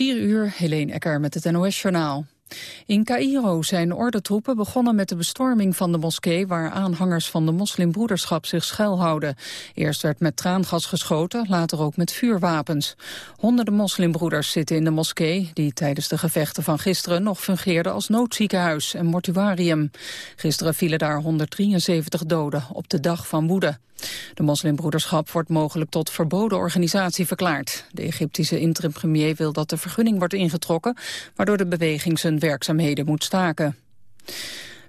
4 uur, Helene Ecker met het NOS-journaal. In Cairo zijn ordentroepen begonnen met de bestorming van de moskee... waar aanhangers van de moslimbroederschap zich schuilhouden. Eerst werd met traangas geschoten, later ook met vuurwapens. Honderden moslimbroeders zitten in de moskee... die tijdens de gevechten van gisteren nog fungeerde als noodziekenhuis en mortuarium. Gisteren vielen daar 173 doden op de dag van woede. De moslimbroederschap wordt mogelijk tot verboden organisatie verklaard. De Egyptische interim-premier wil dat de vergunning wordt ingetrokken... waardoor de beweging zijn werkzaamheden moet staken.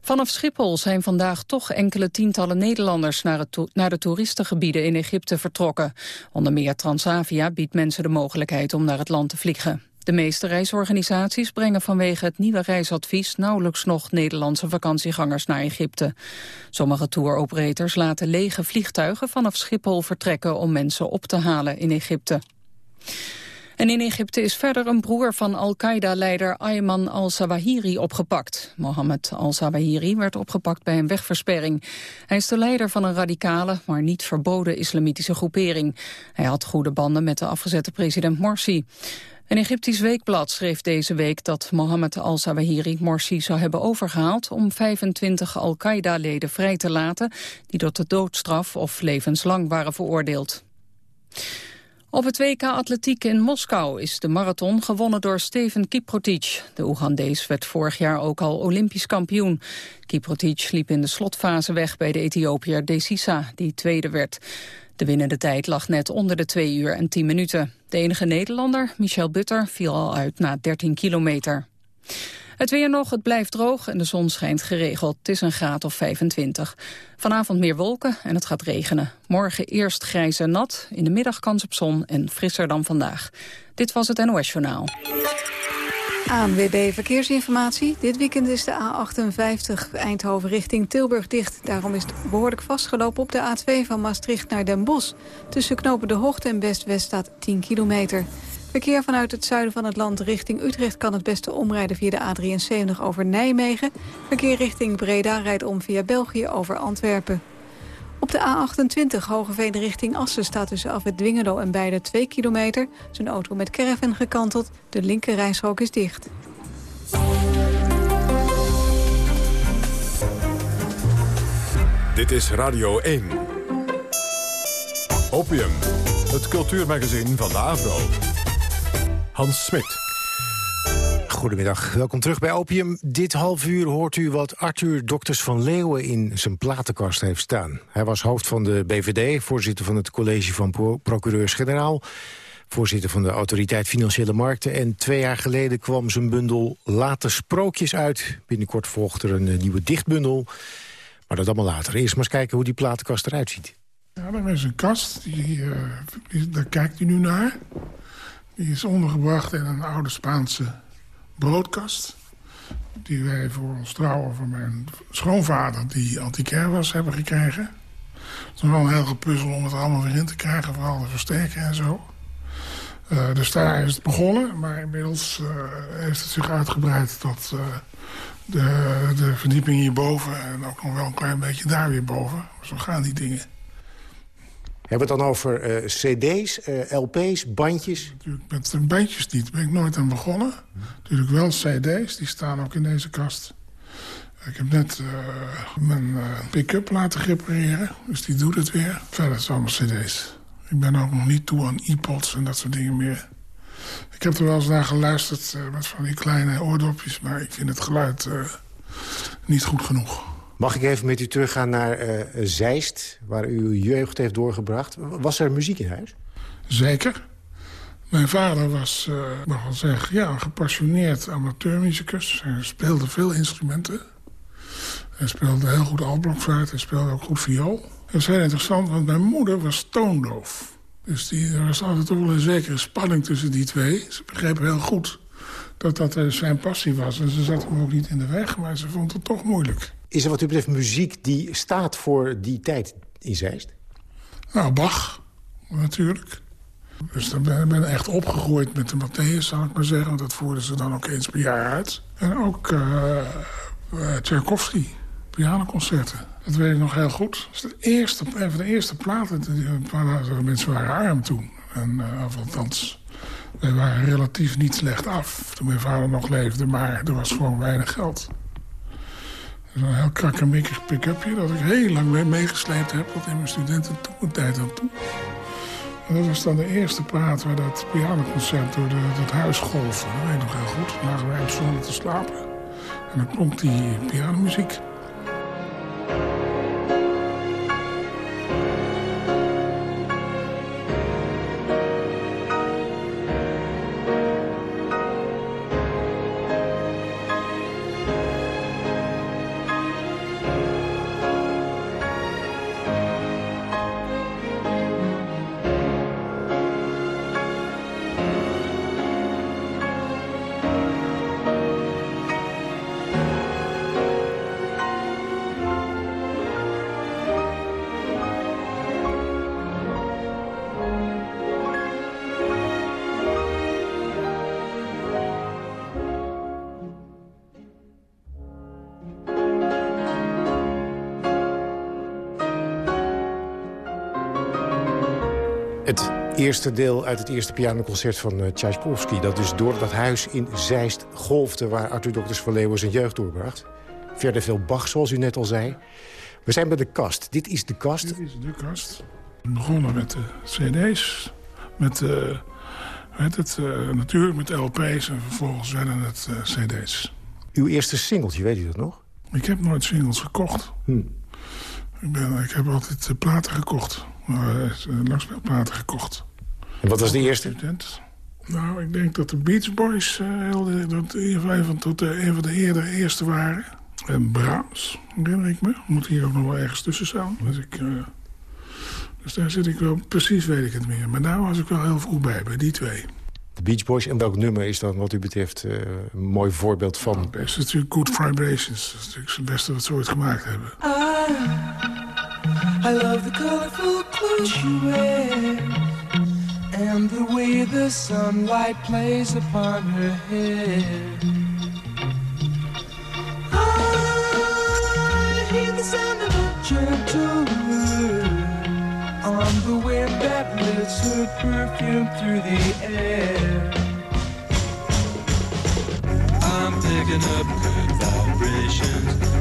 Vanaf Schiphol zijn vandaag toch enkele tientallen Nederlanders naar, naar, de toeristengebieden in Egypte vertrokken. Onder meer Transavia biedt mensen de mogelijkheid om naar het land te vliegen. De meeste reisorganisaties brengen vanwege het nieuwe reisadvies nauwelijks nog Nederlandse vakantiegangers naar Egypte. Sommige touroperators laten lege vliegtuigen vanaf Schiphol vertrekken om mensen op te halen in Egypte. En in Egypte is verder een broer van Al-Qaeda-leider Ayman al-Zawahiri opgepakt. Mohammed al-Zawahiri werd opgepakt bij een wegversperring. Hij is de leider van een radicale, maar niet verboden islamitische groepering. Hij had goede banden met de afgezette president Morsi. Een Egyptisch weekblad schreef deze week dat Mohammed al-Zawahiri Morsi zou hebben overgehaald om 25 Al-Qaeda-leden vrij te laten die tot de doodstraf of levenslang waren veroordeeld. Op het WK Atletiek in Moskou is de marathon gewonnen door Steven Kiprotic. De Oegandees werd vorig jaar ook al Olympisch kampioen. Kiprotic liep in de slotfase weg bij de Ethiopiër Desisa, die tweede werd. De winnende tijd lag net onder de 2 uur en 10 minuten. De enige Nederlander, Michel Butter, viel al uit na 13 kilometer. Het weer nog, het blijft droog en de zon schijnt geregeld. Het is een graad of 25. Vanavond meer wolken en het gaat regenen. Morgen eerst grijs en nat, in de middag kans op zon en frisser dan vandaag. Dit was het NOS Journaal. ANWB Verkeersinformatie. Dit weekend is de A58 Eindhoven richting Tilburg dicht. Daarom is het behoorlijk vastgelopen op de A2 van Maastricht naar Den Bosch. Tussen knopen De Hoogte en Best-West staat 10 kilometer. Verkeer vanuit het zuiden van het land richting Utrecht kan het beste omrijden via de A73 over Nijmegen. Verkeer richting Breda rijdt om via België over Antwerpen. Op de A28 Hogeveen richting Assen staat tussen af het Dwingelo en beide 2 kilometer. Zijn auto met caravan gekanteld. De linker is dicht. Dit is Radio 1. Opium, het cultuurmagazin van de Avro. Hans Smit. Goedemiddag, welkom terug bij Opium. Dit half uur hoort u wat Arthur Dokters van Leeuwen in zijn platenkast heeft staan. Hij was hoofd van de BVD, voorzitter van het college van procureurs-generaal... voorzitter van de Autoriteit Financiële Markten... en twee jaar geleden kwam zijn bundel Late Sprookjes uit. Binnenkort volgt er een eh, nieuwe dichtbundel. Maar dat allemaal later. Eerst maar eens kijken hoe die platenkast eruit ziet. Ja, er is een kast, die, die, daar kijkt u nu naar. Die is ondergebracht in een oude Spaanse broodkast. Die wij voor ons trouwen van mijn schoonvader, die antiquair was, hebben gekregen. Het is wel een heel gepuzzel om het allemaal weer in te krijgen, vooral de versterken en zo. Uh, dus daar is het begonnen, maar inmiddels uh, heeft het zich uitgebreid tot uh, de, de verdieping hierboven... en ook nog wel een klein beetje daar weer boven. Zo gaan die dingen. Hebben we het dan over uh, cd's, uh, lp's, bandjes? Natuurlijk met bandjes niet, ben ik nooit aan begonnen. Natuurlijk wel cd's, die staan ook in deze kast. Ik heb net uh, mijn pick-up laten repareren, dus die doet het weer. Verder is allemaal cd's. Ik ben ook nog niet toe aan iPods en dat soort dingen meer. Ik heb er wel eens naar geluisterd met van die kleine oordopjes... maar ik vind het geluid niet goed genoeg. Mag ik even met u teruggaan naar uh, Zeist, waar u uw jeugd heeft doorgebracht. Was er muziek in huis? Zeker. Mijn vader was, uh, mag wel zeggen, ja, een gepassioneerd amateurmuzikus. Hij speelde veel instrumenten. Hij speelde heel goed altblokfluit, hij speelde ook goed viool. Dat is heel interessant, want mijn moeder was toondoof. Dus die, er was altijd toch wel een zekere spanning tussen die twee. Ze begreep heel goed dat dat uh, zijn passie was. En ze zat hem ook niet in de weg, maar ze vond het toch moeilijk. Is er wat u betreft muziek die staat voor die tijd in Zeist? Nou, Bach, natuurlijk. Dus dan ben ik echt opgegroeid met de Matthäus, zal ik maar zeggen. Want dat voerden ze dan ook eens per jaar uit. En ook uh, Tchaikovsky, pianoconcerten. Dat weet ik nog heel goed. Dat is de eerste, een van de eerste platen. Die, mensen waren arm toen. En uh, althans, wij waren relatief niet slecht af toen mijn vader nog leefde, maar er was gewoon weinig geld. Een heel krakkemikkig pick-upje dat ik heel lang mee meegesleept heb... tot in mijn studententijd aan toe. En dat was dan de eerste plaat waar dat pianoconcert door het huis golfde. Dat weet nog heel goed. lagen wij op te slapen. En dan klonk die pianomuziek. Eerste deel uit het eerste pianoconcert van uh, Tchaikovsky... dat dus door dat huis in Zeist golfde... waar Arthur Dokters van Leeuwen zijn jeugd doorbracht. Verder veel Bach, zoals u net al zei. We zijn bij de kast. Dit is de kast. Dit is de kast. We begonnen met de cd's. Met, uh, het, uh, natuurlijk met LP's en vervolgens werden het cd's. Uw eerste singeltje, weet u dat nog? Ik heb nooit singles gekocht. Hm. Ik, ben, ik heb altijd platen gekocht uh, langspeelplaten gekocht. En wat was de eerste? Student. Nou, ik denk dat de Beach Boys uh, heel, dat een, tot de, een van de eerder eerste waren. En Brahms, herinner ik me. Moet hier ook nog wel ergens tussen staan. Dus, ik, uh, dus daar zit ik wel, precies weet ik het meer. Maar daar was ik wel heel vroeg bij, bij die twee. De Beach Boys. En welk nummer is dan wat u betreft uh, een mooi voorbeeld van? Nou, het beste is natuurlijk Good Vibrations. Dat is natuurlijk het beste wat ze ooit gemaakt hebben. Ah. I love the colorful clothes she wears And the way the sunlight plays upon her hair I hear the sound of a gentle On the wind that lifts her perfume through the air. I'm picking up good vibrations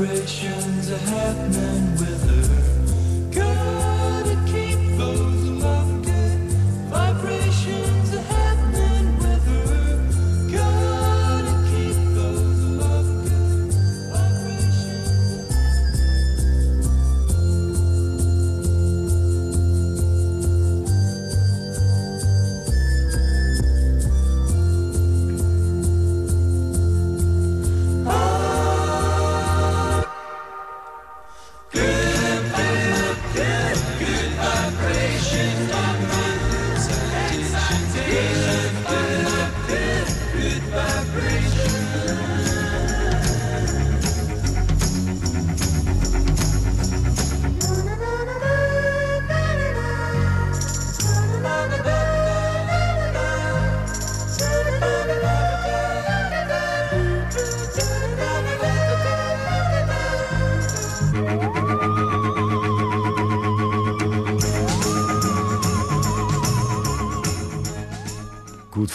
celebrations are happening.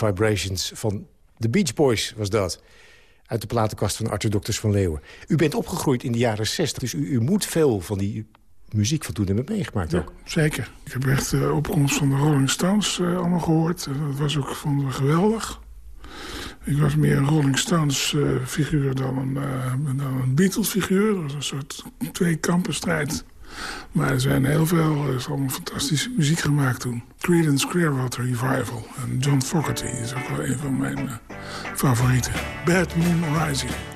Vibrations van The Beach Boys was dat. Uit de platenkast van Arthur Dokters van Leeuwen. U bent opgegroeid in de jaren 60, dus u, u moet veel van die muziek van toen hebben meegemaakt ook. zeker. Ik heb echt de opkomst van de Rolling Stones uh, allemaal gehoord. dat was ook, geweldig. Ik was meer een Rolling Stones uh, figuur dan een, dan een Beatles figuur. Dat was een soort twee kampenstrijd maar er zijn heel veel, er is allemaal fantastische muziek gemaakt toen. Creedence Clearwater Revival en John Fogerty is ook wel een van mijn uh, favorieten. Bad Moon Rising.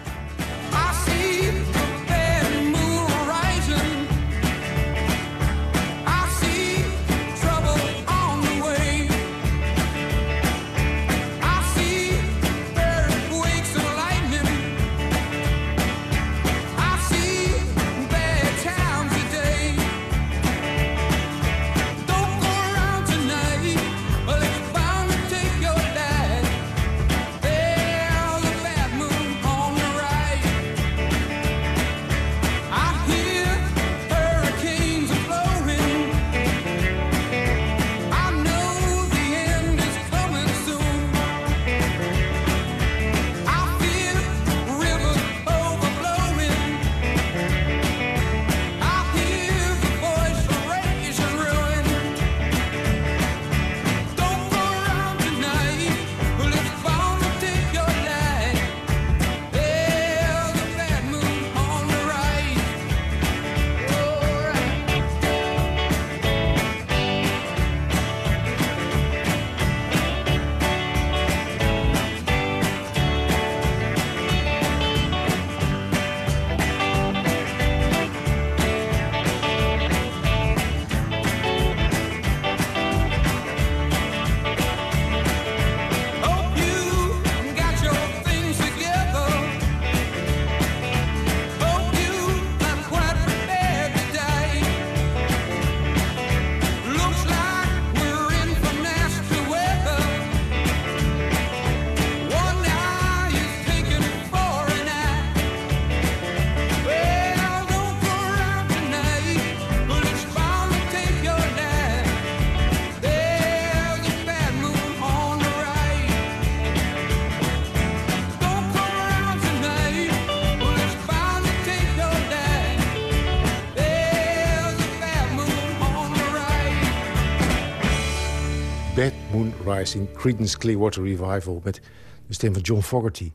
In Creedence Clearwater Revival... met de stem van John Fogerty.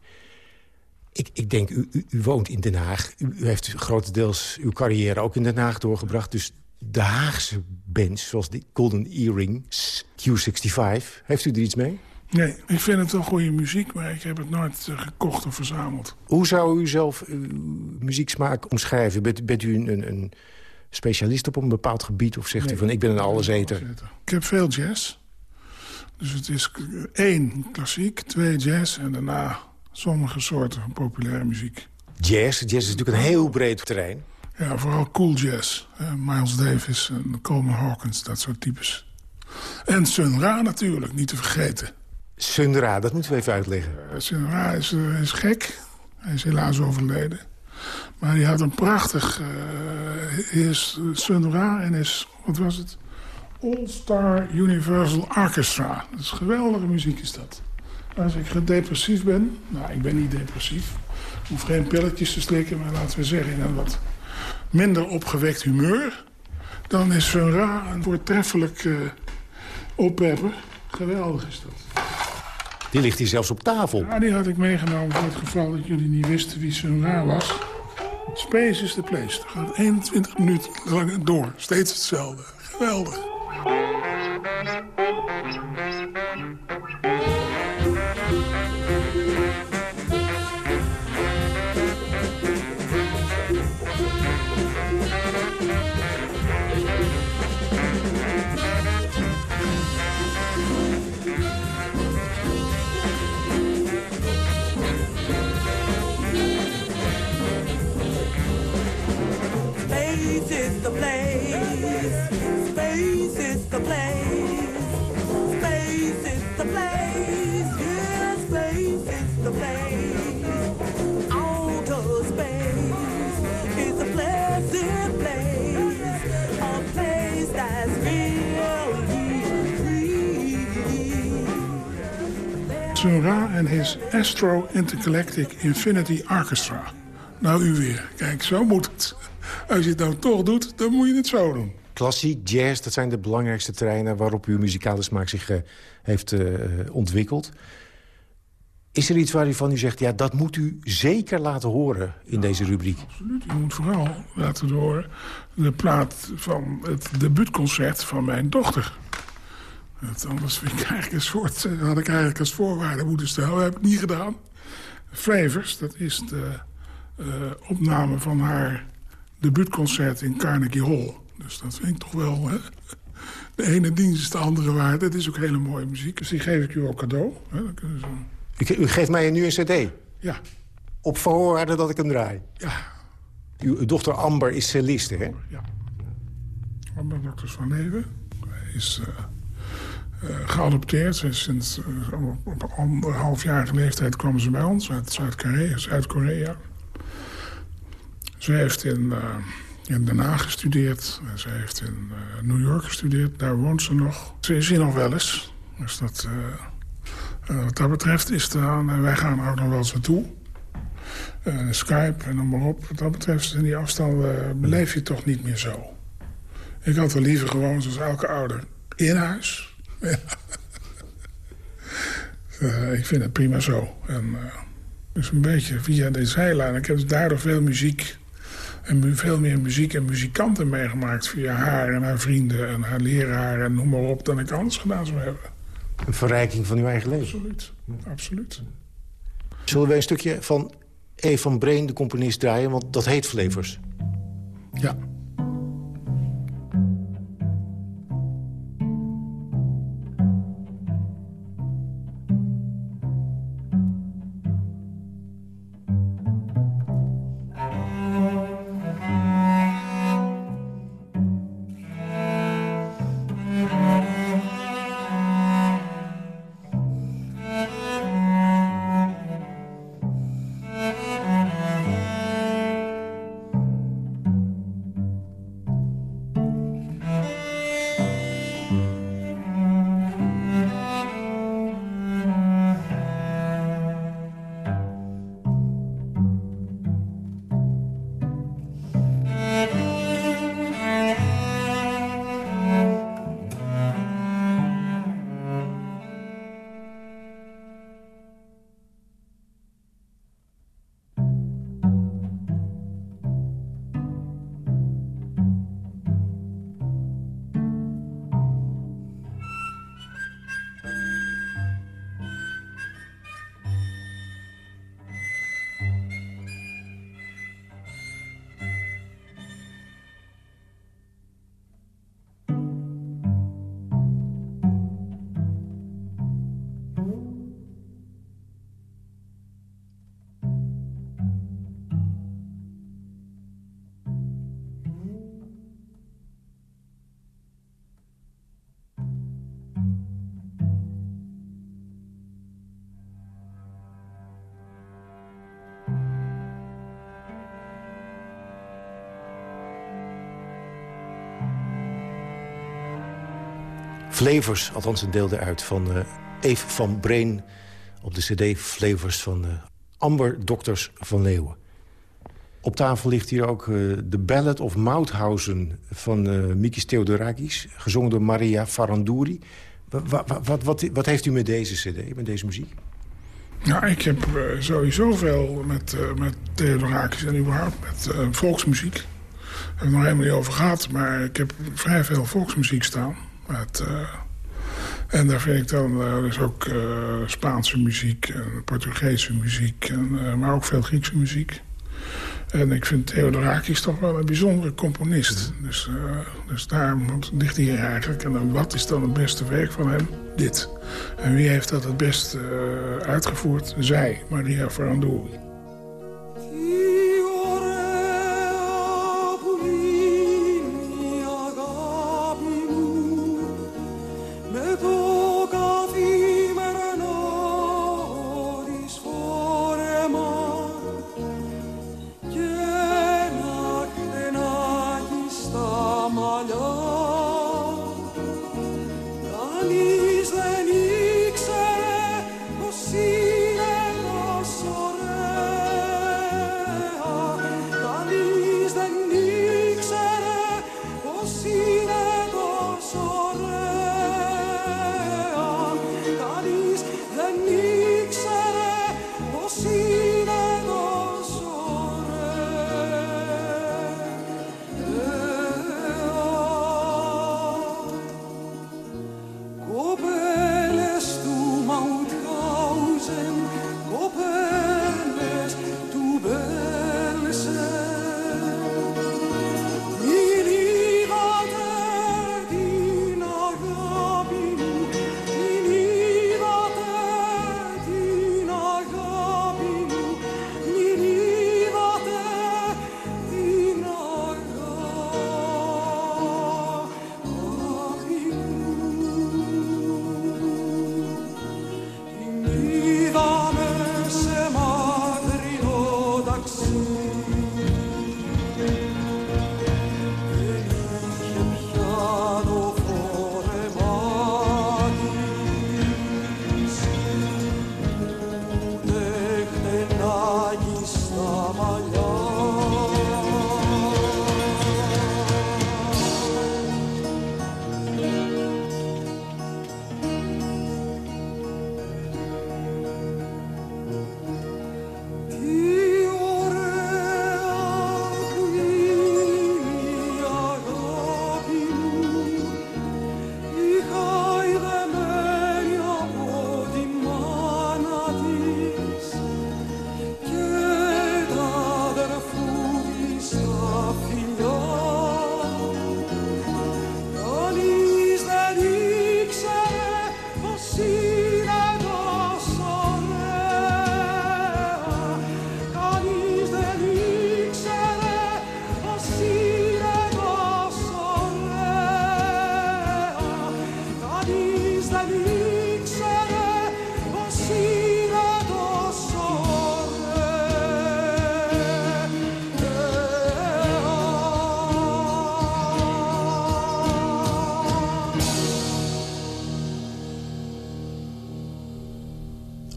Ik, ik denk, u, u, u woont in Den Haag. U, u, heeft grotendeels uw carrière ook in Den Haag doorgebracht. Dus de Haagse bands, zoals de Golden Earrings, Q65... heeft u er iets mee? Nee, ik vind het wel goede muziek, maar ik heb het nooit uh, gekocht of verzameld. Hoe zou u zelf uw muzieksmaak omschrijven? Bent, bent u een, een, specialist op een bepaald gebied? Of zegt u van, ik ben een alleseter? Ik heb veel jazz. Dus het is één klassiek, twee jazz en daarna sommige soorten populaire muziek. Jazz? Jazz is natuurlijk een heel breed terrein. Ja, vooral cool jazz. Miles Davis en Coleman Hawkins, dat soort types. En Sun Ra natuurlijk, niet te vergeten. Sun Ra, dat moeten we even uitleggen. Uh, Sun Ra is, uh, is gek. Hij is helaas overleden. Maar hij had een prachtig... Is Sun Ra en is... Wat was het? All-Star Universal Orchestra. Dat is geweldige muziek is dat. Als ik depressief ben, nou ik ben niet depressief. Ik hoef geen pilletjes te slikken, maar laten we zeggen in een wat minder opgewekt humeur. Dan is Sun Ra een voortreffelijk uh, oppepper. Geweldig is dat. Die ligt hier zelfs op tafel. Ja, die had ik meegenomen voor het geval dat jullie niet wisten wie Sun Ra was. Space is the place. Dat gaat 21 minuten lang door. Steeds hetzelfde. Geweldig. The Astro Intergalactic Infinity Orchestra. Nou, u weer. Kijk, zo moet het. Als je het dan toch doet, dan moet je het zo doen. Klassiek, jazz, dat zijn de belangrijkste terreinen... waarop uw muzikale smaak zich eh, heeft eh, ontwikkeld. Is er iets waarvan u zegt, ja, dat moet u zeker laten horen in deze rubriek? Absoluut. U moet vooral laten horen de plaat van het debuutconcert van mijn dochter. Want anders vind ik eigenlijk een soort, eh, had ik eigenlijk als voorwaarde moeten stellen. Dat heb ik niet gedaan. Flavors, dat is de eh, opname van haar debuutconcert in Carnegie Hall. Dus dat vind ik toch wel... Hè? De ene dienst is de andere waard. Het is ook hele mooie muziek. Dus die geef ik u ook cadeau. Hè? Ze... U, u geeft mij nu een cd. Ja, Op voorwaarde dat ik hem draai. ja, Uw, dochter Amber is celliste, hè? ja. Amber Dokters van Leven. Hij is eh, geadopteerd. Zij is sinds uh, op anderhalfjarige leeftijd kwam ze bij ons uit Zuid-Korea. Zuid-Korea. Ze heeft in, eh, in Den Haag gestudeerd. Ze heeft in eh, New York gestudeerd. Daar woont ze nog. Ze is hier nog wel eens. Dus dat, eh, eh, wat dat betreft is. En wij gaan ook nog wel eens naartoe. Eh, Skype en maar op. Wat dat betreft, in die afstanden beleef je toch niet meer zo. Ik had er liever gewoon, zoals elke ouder, in huis. Ja. Eh, ik vind het prima zo. En, dus een beetje via de zijlijn. Ik heb dus daardoor veel muziek en veel meer muziek en muzikanten meegemaakt... via haar en haar vrienden en haar leraar en noem maar op... dan ik anders gedaan zou hebben. Een verrijking van uw eigen leven. Absoluut. Absoluut. Zullen we een stukje van E. van Breen, de componist, draaien? Want dat heet Flavors. Ja. Flavors, althans een deel eruit, van eh Eve van Breen... op de cd Flavors van eh, Amber Dokters van Leeuwen. Op tafel ligt hier ook eh, de Ballad of Mauthausen van eh Mikis Theodorakis... gezongen door Maria Farandouri. Wa- wa- wa- wat, wat, wat heeft u met deze cd, met deze muziek? Nou, ik heb sowieso veel met, met Theodorakis en überhaupt met volksmuziek. Daar heb ik nog helemaal niet over gehad, maar ik heb vrij veel volksmuziek staan. Met, eh, en daar vind ik dan eh, dus ook eh, Spaanse muziek en Portugese muziek, en, maar ook veel Griekse muziek. En ik vind Theodorakis toch wel een bijzondere componist. Dus, eh, dus daar ligt hij hier eigenlijk. En dan, wat is dan het beste werk van hem? Dit. En wie heeft dat het best uitgevoerd? Zij, Maria Ferrandouri. You.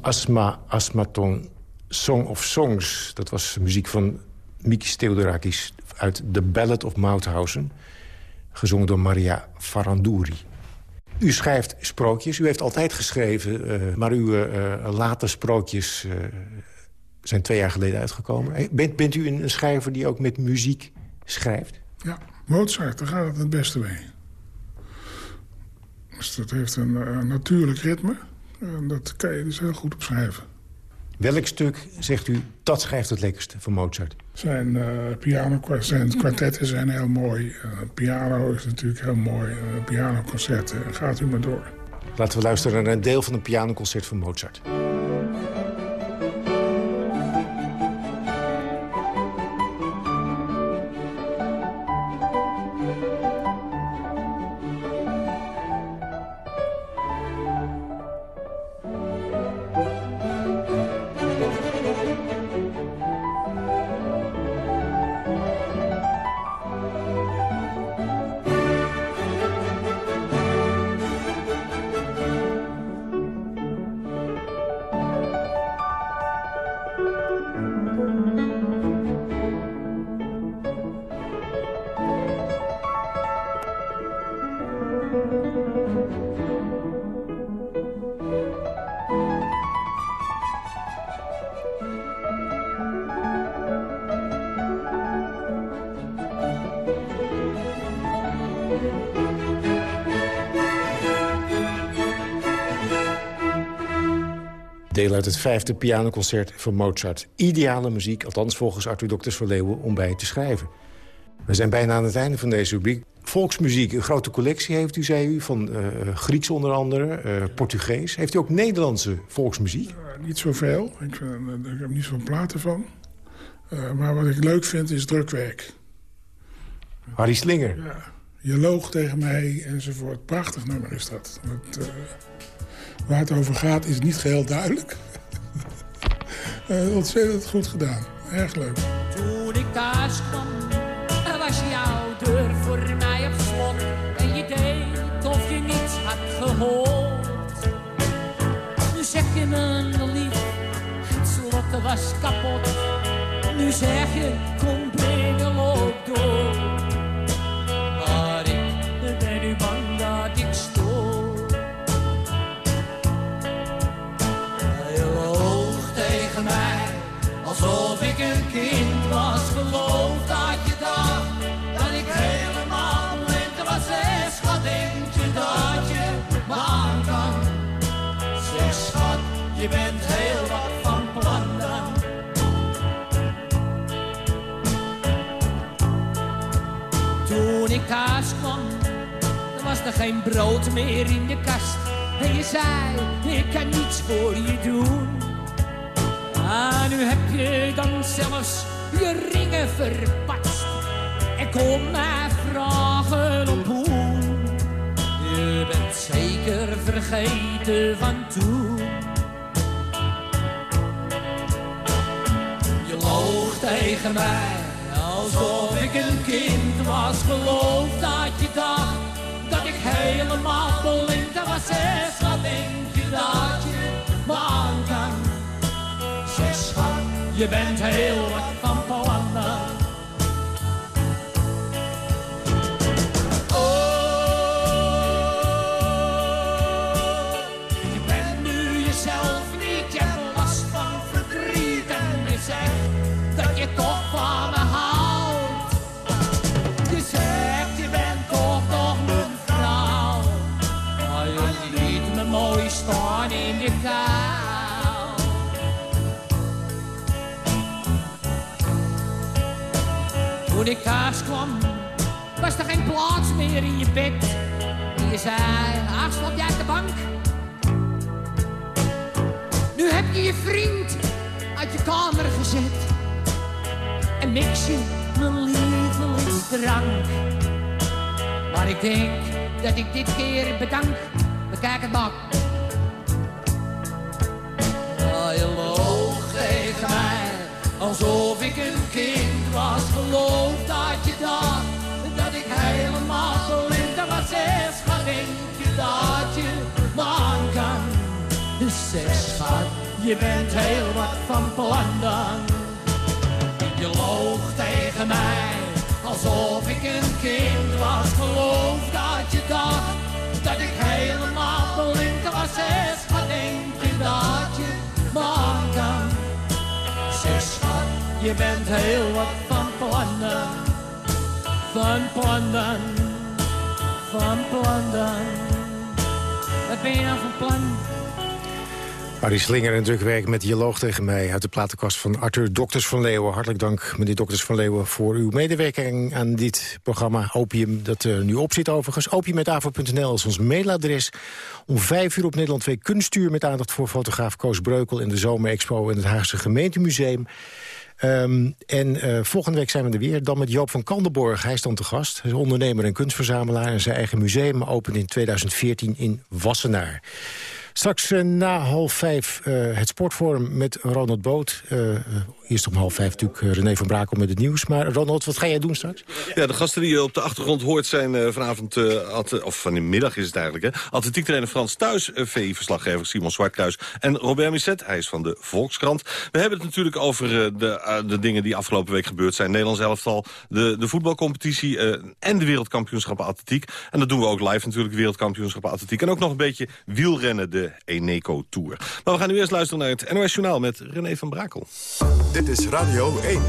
Asma Asmaton Song of Songs. Dat was muziek van Mikis Theodorakis uit The Ballad of Mauthausen. Gezongen door Maria Farandouri. U schrijft sprookjes. U heeft altijd geschreven, uh, maar uw uh, late sprookjes uh, zijn twee jaar geleden uitgekomen. Bent, bent u een schrijver die ook met muziek schrijft? Ja, Mozart, daar gaat het het beste mee. Dus dat heeft een natuurlijk ritme. En dat kan je dus heel goed opschrijven. Welk stuk, zegt u, dat schrijft het lekkerste van Mozart? Zijn, uh, piano, zijn kwartetten zijn heel mooi. Uh, piano is natuurlijk heel mooi. Uh, pianoconcerten, gaat u maar door. Laten we luisteren naar een deel van een pianoconcert van Mozart. Deel uit het vijfde pianoconcert van Mozart. Ideale muziek, althans volgens Arthur Dokters van Leeuwen, om bij te schrijven. We zijn bijna aan het einde van deze rubriek. Volksmuziek, een grote collectie heeft u, zei u, van uh, Grieks onder andere, uh, Portugees. Heeft u ook Nederlandse volksmuziek? Uh, niet zoveel, ik, ik heb niet zoveel platen van. maar wat ik leuk vind is drukwerk. Harry Slinger? Ja, je loog tegen mij enzovoort. Prachtig nummer is dat. dat Waar het over gaat is niet geheel duidelijk. uh, ontzettend goed gedaan. Erg leuk. Toen ik thuis kwam, was jouw deur voor mij op slot. En je deed of je niets had gehoord. Nu zeg je me lief, het slot was kapot. Nu zeg je, kom binnen, loop door. Alsof ik een kind was, geloof dat je dacht dat ik helemaal blind was. Zeg schat, denk je dat je me aan kan? Zeg schat, je bent heel wat van plan dan. Toen ik thuis kwam, er was er geen brood meer in de kast. En je zei, ik kan niets voor je doen. Ah, nu heb je dan zelfs je ringen verpatst. En kom mij vragen op hoe. Je bent zeker vergeten van toen. Je loog tegen mij alsof ik een kind was. Geloof dat je dacht dat ik helemaal blind was. Zeg, wat denk je dat je me kan? Je bent heel wat van Ik thuis kwam, was er geen plaats meer in je bed. En je zei, ach, jij op de bank? Nu heb je je vriend uit je kamer gezet. En mix je mijn lievelingsdrank. Maar ik denk dat ik dit keer bedank. Het maar. Oh, je loog tegen mij. Alsof ik een kind geloof dat je dacht dat ik helemaal blind was. Zeg, schat, denk je dat je me aan kan? Dus Zeg schat, je bent heel wat van plan dan. Je loog tegen mij, alsof ik een kind was. Geloof dat je dacht, dat ik helemaal blind was. Zeg schat, denk je dat je me kan? Je bent heel wat van plannen. Van plannen, van plannen. Wat ben je nou van plan? Arie Slinger en drukwerk met dialoog tegen mij... uit de platenkast van Arthur Dokters van Leeuwen. Hartelijk dank, meneer Dokters van Leeuwen... voor uw medewerking aan dit programma Opium... dat er nu op zit overigens. Opium.avro.nl is ons mailadres. Om vijf uur op Nederland 2 kunstuur... met aandacht voor fotograaf Koos Breukel... in de Zomerexpo in het Haagse Gemeentemuseum. Um, en uh, volgende week zijn we er weer. Dan met Joop van Kandenborg. Hij is dan te gast. Hij is ondernemer en kunstverzamelaar. En zijn eigen museum opent in 2014 in Wassenaar. Straks uh, na half vijf uh, het sportforum met Ronald Boot. Uh, eerst om half vijf natuurlijk René van Brakel met het nieuws. Maar Ronald, wat ga jij doen straks? Ja, de gasten die je op de achtergrond hoort zijn vanavond... of vanmiddag is het eigenlijk, hè. Atletiektrainer Frans Thuis, VI-verslaggever Simon Zwartkruis... en Robert Misset, hij is van de Volkskrant. We hebben het natuurlijk over de, de dingen die afgelopen week gebeurd zijn. Nederlands elftal, de, de voetbalcompetitie en de wereldkampioenschappen atletiek. En dat doen we ook live natuurlijk, wereldkampioenschappen atletiek. En ook nog een beetje wielrennen, de Eneco Tour. Maar we gaan nu eerst luisteren naar het NOS Journaal met René van Brakel. Dit is Radio 1.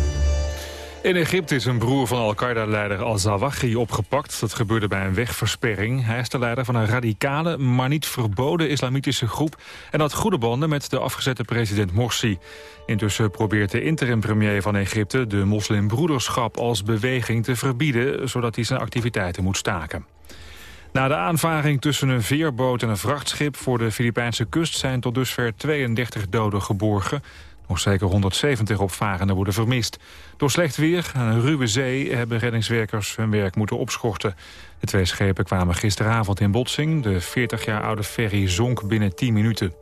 In Egypte is een broer van Al-Qaeda-leider al-Zawahri opgepakt. Dat gebeurde bij een wegversperring. Hij is de leider van een radicale, maar niet verboden islamitische groep... en had goede banden met de afgezette president Morsi. Intussen probeert de interim-premier van Egypte... de moslimbroederschap als beweging te verbieden... zodat hij zijn activiteiten moet staken. Na de aanvaring tussen een veerboot en een vrachtschip voor de Filipijnse kust zijn tot dusver 32 doden geborgen. Nog zeker 170 opvarenden worden vermist. Door slecht weer en een ruwe zee hebben reddingswerkers hun werk moeten opschorten. De twee schepen kwamen gisteravond in botsing. De 40 jaar oude ferry zonk binnen 10 minuten.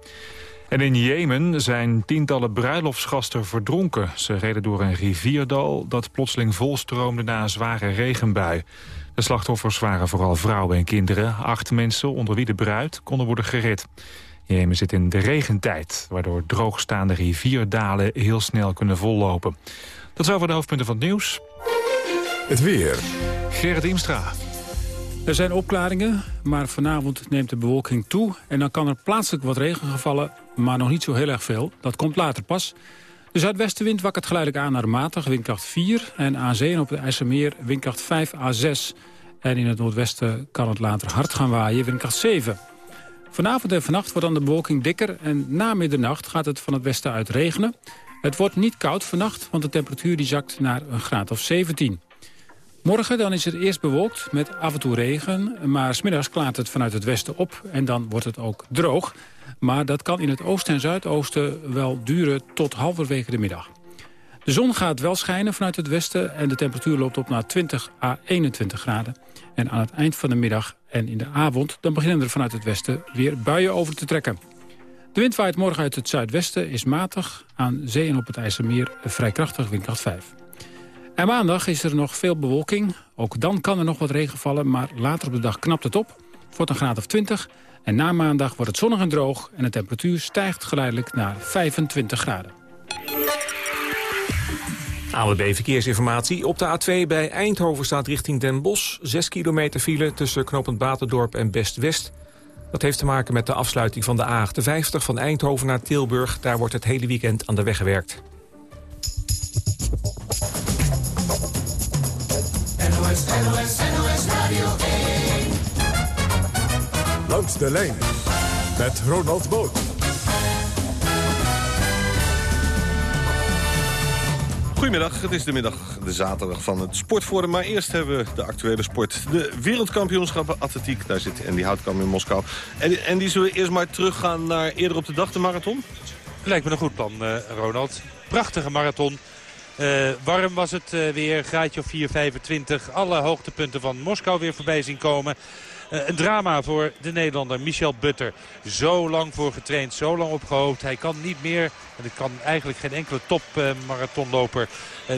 En in Jemen zijn tientallen bruiloftsgasten verdronken. Ze reden door een rivierdal dat plotseling volstroomde na een zware regenbui. De slachtoffers waren vooral vrouwen en kinderen. Acht mensen, onder wie de bruid, konden worden gered. Jemen zit in de regentijd, waardoor droogstaande rivierdalen heel snel kunnen vollopen. Dat zijn voor de hoofdpunten van het nieuws. Het weer. Gerrit Imstra. Er zijn opklaringen, maar vanavond neemt de bewolking toe... en dan kan er plaatselijk wat regen vallen, maar nog niet zo heel erg veel. Dat komt later pas. De zuidwestenwind wakkert geleidelijk aan naar matig, windkracht 4... en aan zee en op de IJsselmeer windkracht 5 à 6. En in het noordwesten kan het later hard gaan waaien, windkracht 7. Vanavond en vannacht wordt dan de bewolking dikker... en na middernacht gaat het van het westen uit regenen. Het wordt niet koud vannacht, want de temperatuur die zakt naar een graad of 17. Morgen dan is het eerst bewolkt met af en toe regen... maar smiddags klaart het vanuit het westen op en dan wordt het ook droog. Maar dat kan in het oosten en zuidoosten wel duren tot halverwege de middag. De zon gaat wel schijnen vanuit het westen en de temperatuur loopt op naar 20 à 21 graden. En aan het eind van de middag en in de avond dan beginnen er vanuit het westen weer buien over te trekken. De wind waait morgen uit het zuidwesten, is matig, aan zee en op het IJsselmeer vrij krachtig windkracht 5. En maandag is er nog veel bewolking. Ook dan kan er nog wat regen vallen, maar later op de dag knapt het op. Wordt een graad of 20 en na maandag wordt het zonnig en droog... en de temperatuur stijgt geleidelijk naar 25 graden. ANWB Verkeersinformatie. Op de A2 bij Eindhoven staat richting Den Bosch. 6 kilometer file tussen knooppunt Baterdorp en Best-West. Dat heeft te maken met de afsluiting van de A58 van Eindhoven naar Tilburg. Daar wordt het hele weekend aan de weg gewerkt. NOS, NOS, NOS Radio 1. Langs de lijn met Ronald Boot. Goedemiddag, het is de middag, de zaterdag van het Sportforum. Maar eerst hebben we de actuele sport. De wereldkampioenschappen atletiek, daar zit Andy Houtkamp in Moskou. En, en die zullen we eerst maar teruggaan naar eerder op de dag, de marathon? Lijkt me een goed plan, uh, Ronald. Prachtige marathon. Uh, warm was het uh, weer, graadje of 4,25. Alle hoogtepunten van Moskou weer voorbij zien komen. Uh, een drama voor de Nederlander Michel Butter. Zo lang voor getraind, zo lang opgehoopt. Hij kan niet meer, en het kan eigenlijk geen enkele topmarathonloper...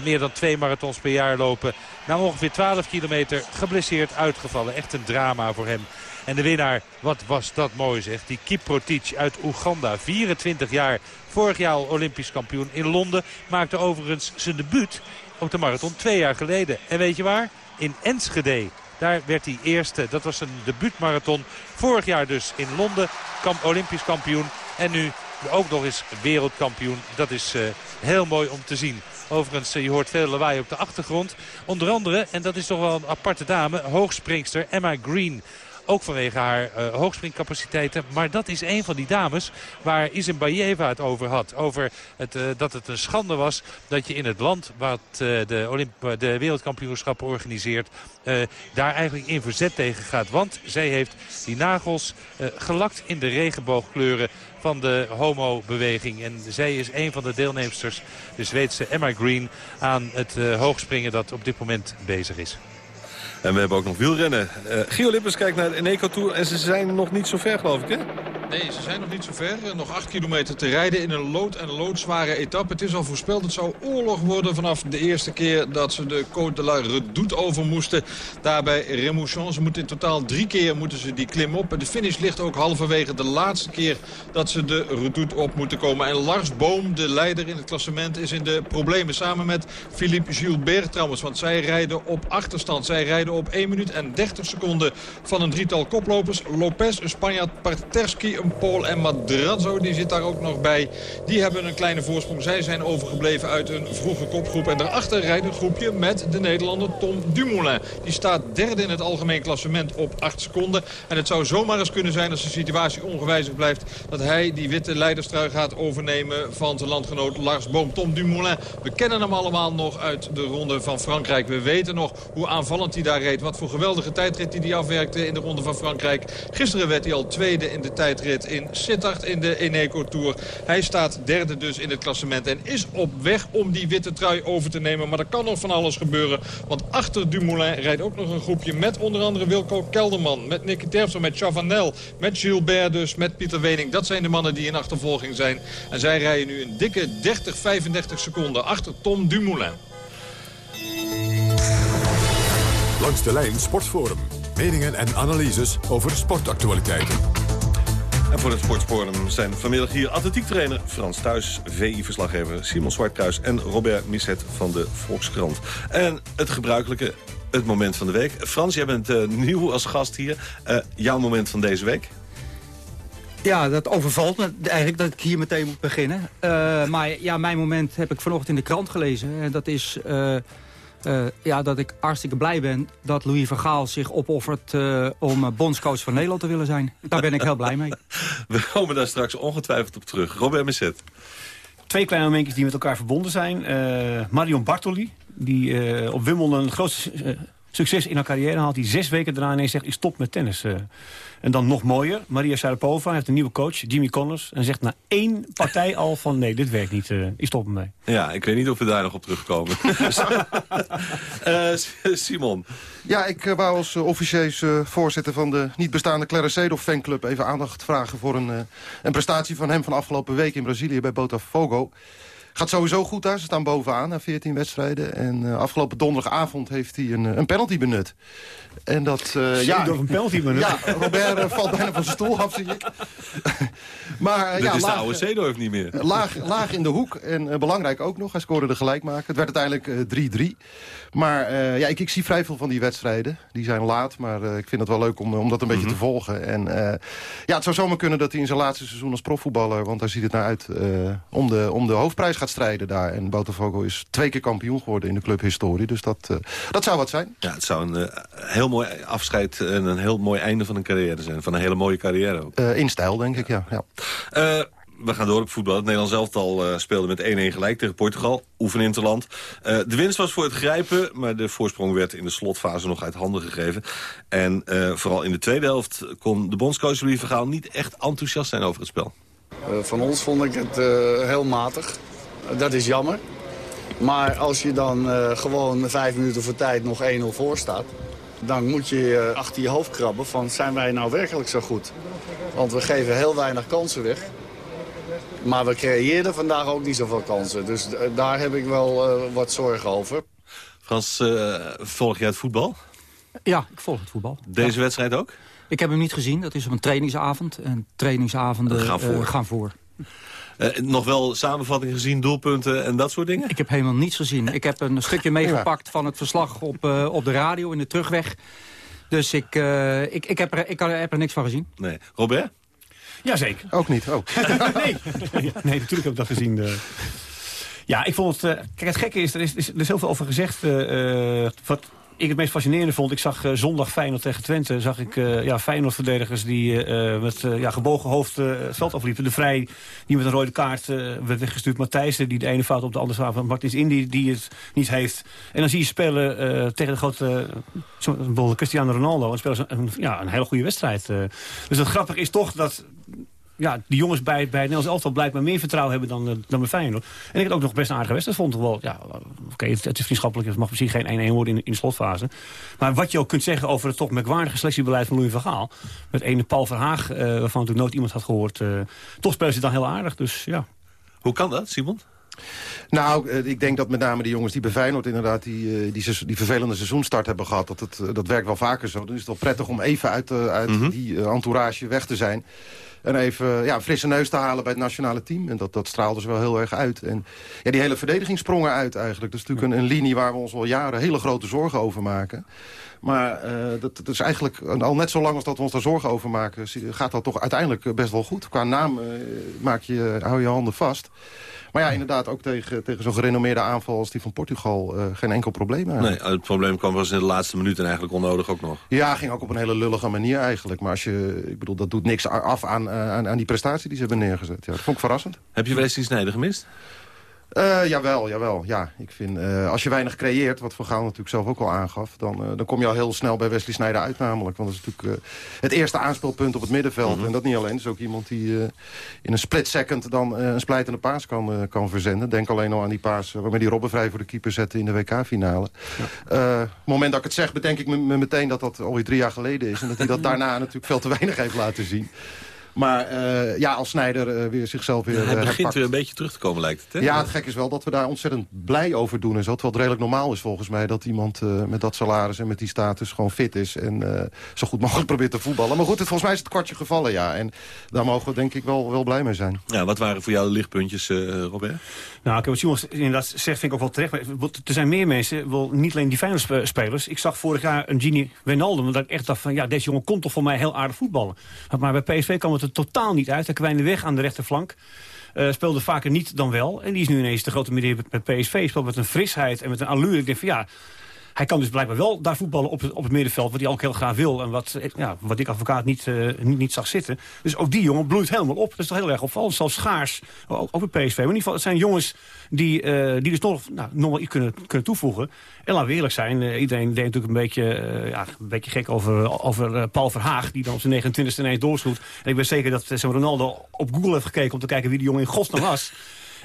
meer dan twee marathons per jaar lopen. Na ongeveer 12 kilometer geblesseerd uitgevallen. Echt een drama voor hem. En de winnaar, wat was dat mooi zeg. Die Kiprotic uit Oeganda, 24 jaar. Vorig jaar Olympisch kampioen in Londen. Maakte overigens zijn debuut op de marathon twee jaar geleden. En weet je waar? In Enschede. Daar werd hij eerste. Dat was een debuutmarathon. Vorig jaar dus in Londen. Kamp, Olympisch kampioen. En nu ook nog eens wereldkampioen. Dat is uh, heel mooi om te zien. Overigens, uh, je hoort veel lawaai op de achtergrond. Onder andere, en dat is toch wel een aparte dame, hoogspringster Emma Green. Ook vanwege haar uh, hoogspringcapaciteiten. Maar dat is een van die dames waar Isinbayeva het over had. Over het, uh, dat het een schande was dat je in het land wat uh, de, Olymp de wereldkampioenschappen organiseert... daar eigenlijk in verzet tegen gaat. Want zij heeft die nagels gelakt in de regenboogkleuren van de homo-beweging. En zij is een van de deelnemsters, de Zweedse Emma Green, aan het hoogspringen dat op dit moment bezig is. En we hebben ook nog wielrennen. Uh, Gio kijkt naar de Eneco Tour en ze zijn nog niet zo ver geloof ik hè? Nee, ze zijn nog niet zo ver. Nog acht kilometer te rijden in een lood- en loodzware etappe. Het is al voorspeld, het zou oorlog worden vanaf de eerste keer dat ze de Côte de la Redoute over moesten. Daarbij Remouchon. Ze moeten in totaal drie keer moeten ze die klim op. De finish ligt ook halverwege de laatste keer dat ze de Redoute op moeten komen. En Lars Boom, de leider in het klassement, is in de problemen. Samen met Philippe Gilbert trouwens. Want zij rijden op achterstand. Zij rijden op 1 minuut en 30 seconden van een drietal koplopers. Lopez, Spanjaard, Parterski, een Pool en Madrazo. Die zit daar ook nog bij. Die hebben een kleine voorsprong. Zij zijn overgebleven uit een vroege kopgroep. En daarachter rijdt een groepje met de Nederlander Tom Dumoulin. Die staat derde in het algemeen klassement op 8 seconden. En het zou zomaar eens kunnen zijn als de situatie ongewijzigd blijft... dat hij die witte leiderstrui gaat overnemen van zijn landgenoot Lars Boom. Tom Dumoulin, we kennen hem allemaal nog uit de ronde van Frankrijk. We weten nog hoe aanvallend hij daar reed. Wat voor geweldige tijdrit hij afwerkte in de ronde van Frankrijk. Gisteren werd hij al tweede in de tijdrit in Sittard in de Eneco Tour. Hij staat derde dus in het klassement en is op weg om die witte trui over te nemen. Maar er kan nog van alles gebeuren. Want achter Dumoulin rijdt ook nog een groepje met onder andere Wilco Kelderman. Met Nicky Terpstra, met Chavanel, met Gilbert dus, met Pieter Wening. Dat zijn de mannen die in achtervolging zijn. En zij rijden nu een dikke 30, 35 seconden achter Tom Dumoulin. Langs de lijn Sportforum. Meningen en analyses over sportactualiteiten. En voor het Sportforum zijn vanmiddag hier atletiektrainer Frans Thuis... VI-verslaggever Simon Zwartkruis en Robert Misset van de Volkskrant. En het gebruikelijke, het moment van de week. Frans, jij bent uh, nieuw als gast hier. Uh, jouw moment van deze week? Ja, dat overvalt me eigenlijk dat ik hier meteen moet beginnen. Uh, maar ja, mijn moment heb ik vanochtend in de krant gelezen. En dat is... Uh, ja, dat ik hartstikke blij ben dat Louis van Gaal zich opoffert... Uh, om bondscoach van Nederland te willen zijn. Daar ben ik heel blij mee. We komen daar straks ongetwijfeld op terug. Robert Messet. Twee kleine momentjes die met elkaar verbonden zijn. Uh, Marion Bartoli, die op Wimbledon een groot succes in haar carrière haalt... die zes weken daarna ineens zegt, ik stop met tennis... En dan nog mooier, Maria Sharapova heeft een nieuwe coach, Jimmy Connors... en zegt na één partij al van nee, dit werkt niet, uh, ik stop ermee. Ja, ik weet niet of we daar nog op terugkomen. uh, Simon. Ja, ik uh, wou als officieus voorzitter van de niet bestaande Clarence Seedorf fanclub... even aandacht vragen voor een, een prestatie van hem van afgelopen week in Brazilië bij Botafogo. Gaat sowieso goed daar. Ze staan bovenaan na 14 wedstrijden. En uh, afgelopen donderdagavond heeft hij een, een penalty benut. En dat... Uh, ja, door een penalty benut? Ja, Robert valt bijna van zijn stoel af, zie ik. maar, Dit ja, is laag, de oude Zeedorf niet meer. Laag, laag in de hoek. En belangrijk ook nog. Hij scoorde de gelijkmaker. Het werd uiteindelijk 3-3. Maar ja, ik, ik, zie vrij veel van die wedstrijden. Die zijn laat, maar ik vind het wel leuk om, om dat een mm -hmm. beetje te volgen. En ja, het zou zomaar kunnen dat hij in zijn laatste seizoen als profvoetballer... want daar ziet het naar uit, om, de, om de hoofdprijs gaat strijden daar. En Botafogo is twee keer kampioen geworden in de clubhistorie. Dus dat, uh, dat zou wat zijn. Ja, het zou een uh, heel mooi afscheid en een heel mooi einde van een carrière zijn. Van een hele mooie carrière ook. Uh, in stijl, denk ik, ja. ja. we gaan door op voetbal. Het Nederlands elftal uh, speelde met 1-1 gelijk tegen Portugal. Oefeninterland. Uh, de winst was voor het grijpen, maar de voorsprong werd in de slotfase nog uit handen gegeven. En uh, vooral in de tweede helft kon de bondscoach Louis Vergaal niet echt enthousiast zijn over het spel. van ons vond ik het heel matig. Dat is jammer. Maar als je dan uh, gewoon vijf minuten voor tijd nog 1-0 voor staat... dan moet je uh, achter je hoofd krabben van zijn wij nou werkelijk zo goed? Want we geven heel weinig kansen weg. Maar we creëerden vandaag ook niet zoveel kansen. Dus uh, daar heb ik wel wat zorgen over. Frans, volg jij het voetbal? Ja, ik volg het voetbal. Deze ja. wedstrijd ook? Ik heb hem niet gezien. Dat is op een trainingsavond. En trainingsavonden gaan voor. gaan voor. Uh, nog wel samenvattingen gezien, doelpunten en dat soort dingen? Ik heb helemaal niets gezien. Ik heb een stukje meegepakt van het verslag op, uh, op de radio in de terugweg. Dus ik, uh, ik, ik, heb er, ik heb er niks van gezien. Nee. Robert? Jazeker. Ook niet. Oh. nee. nee, natuurlijk heb ik dat gezien. Ja, ik vond het... kijk, het gekke is, er is, er is heel veel over gezegd... wat ik het meest fascinerende vond, ik zag uh, zondag Feyenoord tegen Twente... zag ik uh, ja, Feyenoord-verdedigers die uh, met ja, gebogen hoofd het veld afliepen. De Vrij, die met een rode kaart werd weggestuurd. Matthijssen, die de ene fout op de andere fout. Martins Indy, die het niet heeft. En dan zie je spelen tegen de grote... Cristiano Ronaldo. En spelen ze een, ja, een hele goede wedstrijd. dus het grappige is toch dat ja, die jongens bij, bij het Nederlands elftal blijkbaar meer vertrouwen hebben dan, uh, dan bij Feyenoord. En ik heb ook nog best een aardige wedstrijd. Vond wel, ja, oké, het, het, is vriendschappelijk. Het mag misschien geen 1-1 worden in, in de slotfase. Maar wat je ook kunt zeggen over het toch merkwaardige selectiebeleid van Louis van. Met ene Paul Verhaag, uh, waarvan natuurlijk nooit iemand had gehoord. Uh, toch spelen ze dan heel aardig, dus ja. Hoe kan dat, Simon? Nou, ik denk dat met name de jongens die bij Feyenoord inderdaad die, die, die vervelende seizoenstart hebben gehad, dat, het, dat werkt wel vaker zo. Dan is het wel prettig om even uit, uit mm -hmm. die entourage weg te zijn. En even ja, een frisse neus te halen bij het nationale team. En dat, dat straalde ze wel heel erg uit. En ja, die hele verdediging sprong eruit eigenlijk. Dat is natuurlijk een, een linie waar we ons al jaren hele grote zorgen over maken. Maar uh, dat, dat, is eigenlijk al net zo lang als dat we ons daar zorgen over maken... gaat dat toch uiteindelijk best wel goed. Qua naam uh, maak je, hou je handen vast. Maar ja, inderdaad, ook tegen, tegen zo'n gerenommeerde aanval als die van Portugal... Uh, geen enkel probleem eigenlijk. Nee, het probleem kwam pas in de laatste minuut en eigenlijk onnodig ook nog. Ja, ging ook op een hele lullige manier eigenlijk. Maar als je, ik bedoel, dat doet niks af aan, aan, aan die prestatie die ze hebben neergezet. Ja, dat vond ik verrassend. Heb je Wesley Sneijder gemist? Uh, jawel, jawel. Ja, ik vind, uh, als je weinig creëert, wat Van Gaal natuurlijk zelf ook al aangaf... Dan, uh, dan kom je al heel snel bij Wesley Sneijder uit namelijk. Want dat is natuurlijk het eerste aanspeelpunt op het middenveld. Mm -hmm. En dat niet alleen. Is ook iemand die in een split second dan een splijtende paas kan, kan verzenden. Denk alleen al aan die paas waarmee die Robben vrij voor de keeper zette in de WK-finale. Ja. het moment dat ik het zeg, bedenk ik me meteen dat dat alweer drie jaar geleden is. En dat hij dat daarna natuurlijk veel te weinig heeft laten zien. Maar uh, ja, als Snijder uh, weer zichzelf weer Hij begint herpakt. weer een beetje terug te komen, lijkt het. Hè? Ja, het gek is wel dat we daar ontzettend blij over doen. En zo, terwijl het redelijk normaal is volgens mij... dat iemand uh, met dat salaris en met die status gewoon fit is... en zo goed mogelijk probeert te voetballen. Maar goed, het, volgens mij is het kwartje gevallen, ja. En daar mogen we denk ik wel, wel blij mee zijn. Ja, wat waren voor jou de lichtpuntjes, Robert? Nou, ik heb wat Simon inderdaad zegt, vind ik ook wel terecht. Maar er zijn meer mensen, wel niet alleen die fijne spelers. Ik zag vorig jaar een Gini Wijnaldum... dat ik echt dacht van, ja, deze jongen kon toch voor mij heel aardig voetballen. Maar bij PSV kwam het totaal niet uit. Hij kwijnde weg aan de rechterflank. Uh, speelde vaker niet dan wel. En die is nu ineens de grote midden met PSV. Speelt met een frisheid en met een allure. Ik denk van ja, hij kan dus blijkbaar wel daar voetballen op het, op het middenveld... wat hij ook heel graag wil en wat, ja, wat ik advocaat niet, uh, niet, niet, zag zitten. Dus ook die jongen bloeit helemaal op. Dat is toch heel erg opvallend. Zelfs Schaars, ook, bij PSV. Maar in ieder geval, het zijn jongens die, uh, die dus nog, nou, nog wel iets kunnen, kunnen toevoegen. En laten we eerlijk zijn, iedereen denkt natuurlijk een beetje, ja, een beetje gek over, over Paul Verhaag... die dan op zijn 29e ineens doorsloot. En ik ben zeker dat Ronaldo op Google heeft gekeken... om te kijken wie die jongen in godsnaam was...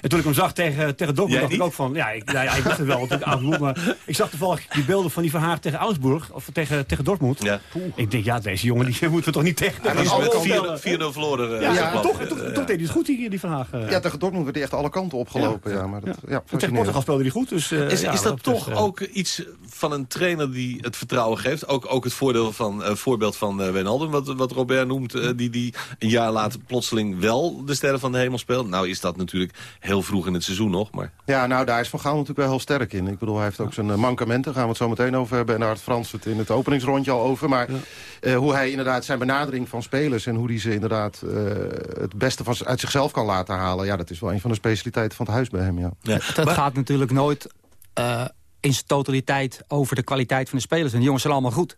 En toen ik hem zag tegen, tegen Dortmund, dacht ik ook van... Ja, ik, ja, ik wist het wel, want ik Augsburg, maar ik zag toevallig die beelden van die Verhaag tegen Augsburg... of tegen, tegen Dortmund. Ja. Ik denk, ja, deze jongen die moeten we toch niet tegen... Hij is met 4-0 verloren. Ja, ja, toch, toch, toch deed hij het goed, die, die Verhaag. Ja, tegen Dortmund werd hij echt alle kanten opgelopen. Ja, maar dat, ja. tegen Portugal speelde hij goed. Dus, uh, is, is dat toch uh, ook iets van een trainer die het vertrouwen geeft? Ook, ook het voordeel van, uh, voorbeeld van uh, Wijnaldum, wat, wat Robert noemt... Uh, die, die een jaar later plotseling wel de sterren van de hemel speelt. Nou is dat natuurlijk heel vroeg in het seizoen nog. Maar... Ja, nou daar is Van Gaal natuurlijk wel heel sterk in. Ik bedoel, hij heeft ook zijn mankementen. Daar gaan we het zo meteen over hebben. En daar had Frans het in het openingsrondje al over. Maar ja. uh, hoe hij inderdaad zijn benadering van spelers... en hoe hij ze inderdaad uh, het beste van, uit zichzelf kan laten halen... ja, dat is wel een van de specialiteiten van het huis bij hem, ja. ja. Het, maar... gaat natuurlijk nooit uh, in zijn totaliteit over de kwaliteit van de spelers. En de jongens zijn allemaal goed.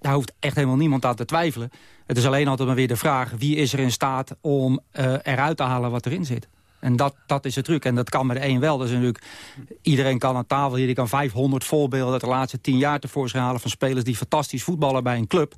Daar hoeft echt helemaal niemand aan te twijfelen. Het is alleen altijd maar weer de vraag... wie is er in staat om eruit te halen wat erin zit. En dat, dat is het truc. En dat kan met de een wel. Dus natuurlijk, iedereen kan aan tafel hier, die kan 500 voorbeelden de laatste 10 jaar tevoorschijn halen van spelers die fantastisch voetballen bij een club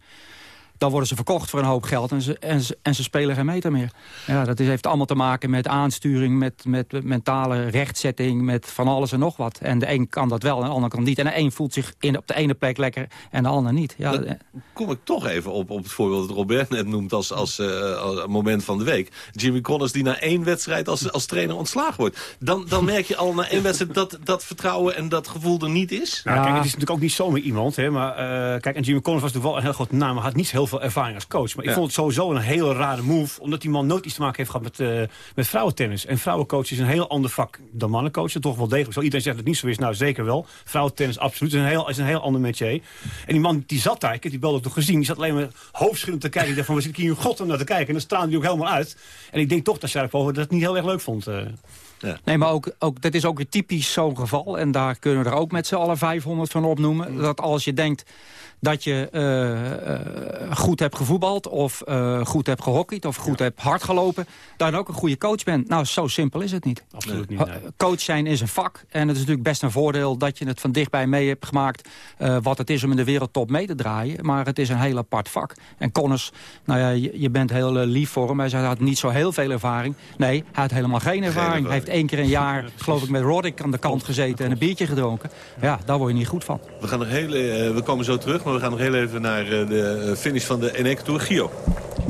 dan worden ze verkocht voor een hoop geld en ze, en ze, en ze spelen geen meter meer. Ja, dat is, heeft allemaal te maken met aansturing, met, met mentale rechtzetting, met van alles en nog wat. En de een kan dat wel en de ander kan niet. En de een voelt zich in, op de ene plek lekker en de ander niet. Ja, Dan kom ik toch even op, op het voorbeeld dat Robert net noemt als, als, uh, als moment van de week. Jimmy Connors die na één wedstrijd als, als trainer ontslagen wordt. Dan, dan merk je al na één wedstrijd dat dat vertrouwen en dat gevoel er niet is. Nou, kijk, het is natuurlijk ook niet zomaar iemand. Hè, maar uh, kijk, en Jimmy Connors was natuurlijk wel een heel groot naam, maar had niet heel veel ervaring als coach. Maar ik Ja. vond het sowieso een hele rare move. Omdat die man nooit iets te maken heeft gehad met, eh, met vrouwentennis. En vrouwencoach is een heel ander vak dan mannencoach. Toch wel degelijk zo. Iedereen zegt dat het niet zo is. Nou, zeker wel. Vrouwentennis, absoluut. is een heel, is een heel ander métier. En die man die zat daar, ik heb die bel ook nog gezien. Die zat alleen maar hoofdschuddend te kijken. Ik dacht van, we zitten hier in god om naar te kijken. En dan straalde hij ook helemaal uit. En ik denk toch dat Sharapova dat niet heel erg leuk vond. eh. Nee, maar ook, ook, dat is ook weer typisch zo'n geval. En daar kunnen we er ook met z'n allen 500 van opnoemen. Dat als je denkt dat je eh, eh, goed hebt gevoetbald... of eh, goed hebt gehockeyd of goed hebt hard gelopen... dan ook een goede coach bent. Nou, zo simpel is het niet. Absoluut niet, nee. Coach zijn is een vak. En het is natuurlijk best een voordeel dat je het van dichtbij mee hebt gemaakt... eh, wat het is om in de wereldtop mee te draaien. Maar het is een heel apart vak. En Connors, nou ja, je, je bent heel lief voor hem. Hij zei, had niet zo heel veel ervaring. Nee, hij had helemaal geen ervaring. Hij heeft één keer een jaar, geloof ik, met Roddick aan de kant gezeten... en een biertje gedronken. Ja, daar word je niet goed van. We, gaan nog heel, we komen zo terug, we gaan nog heel even naar eh, de eh, finish van de Eneco Tour. Gio.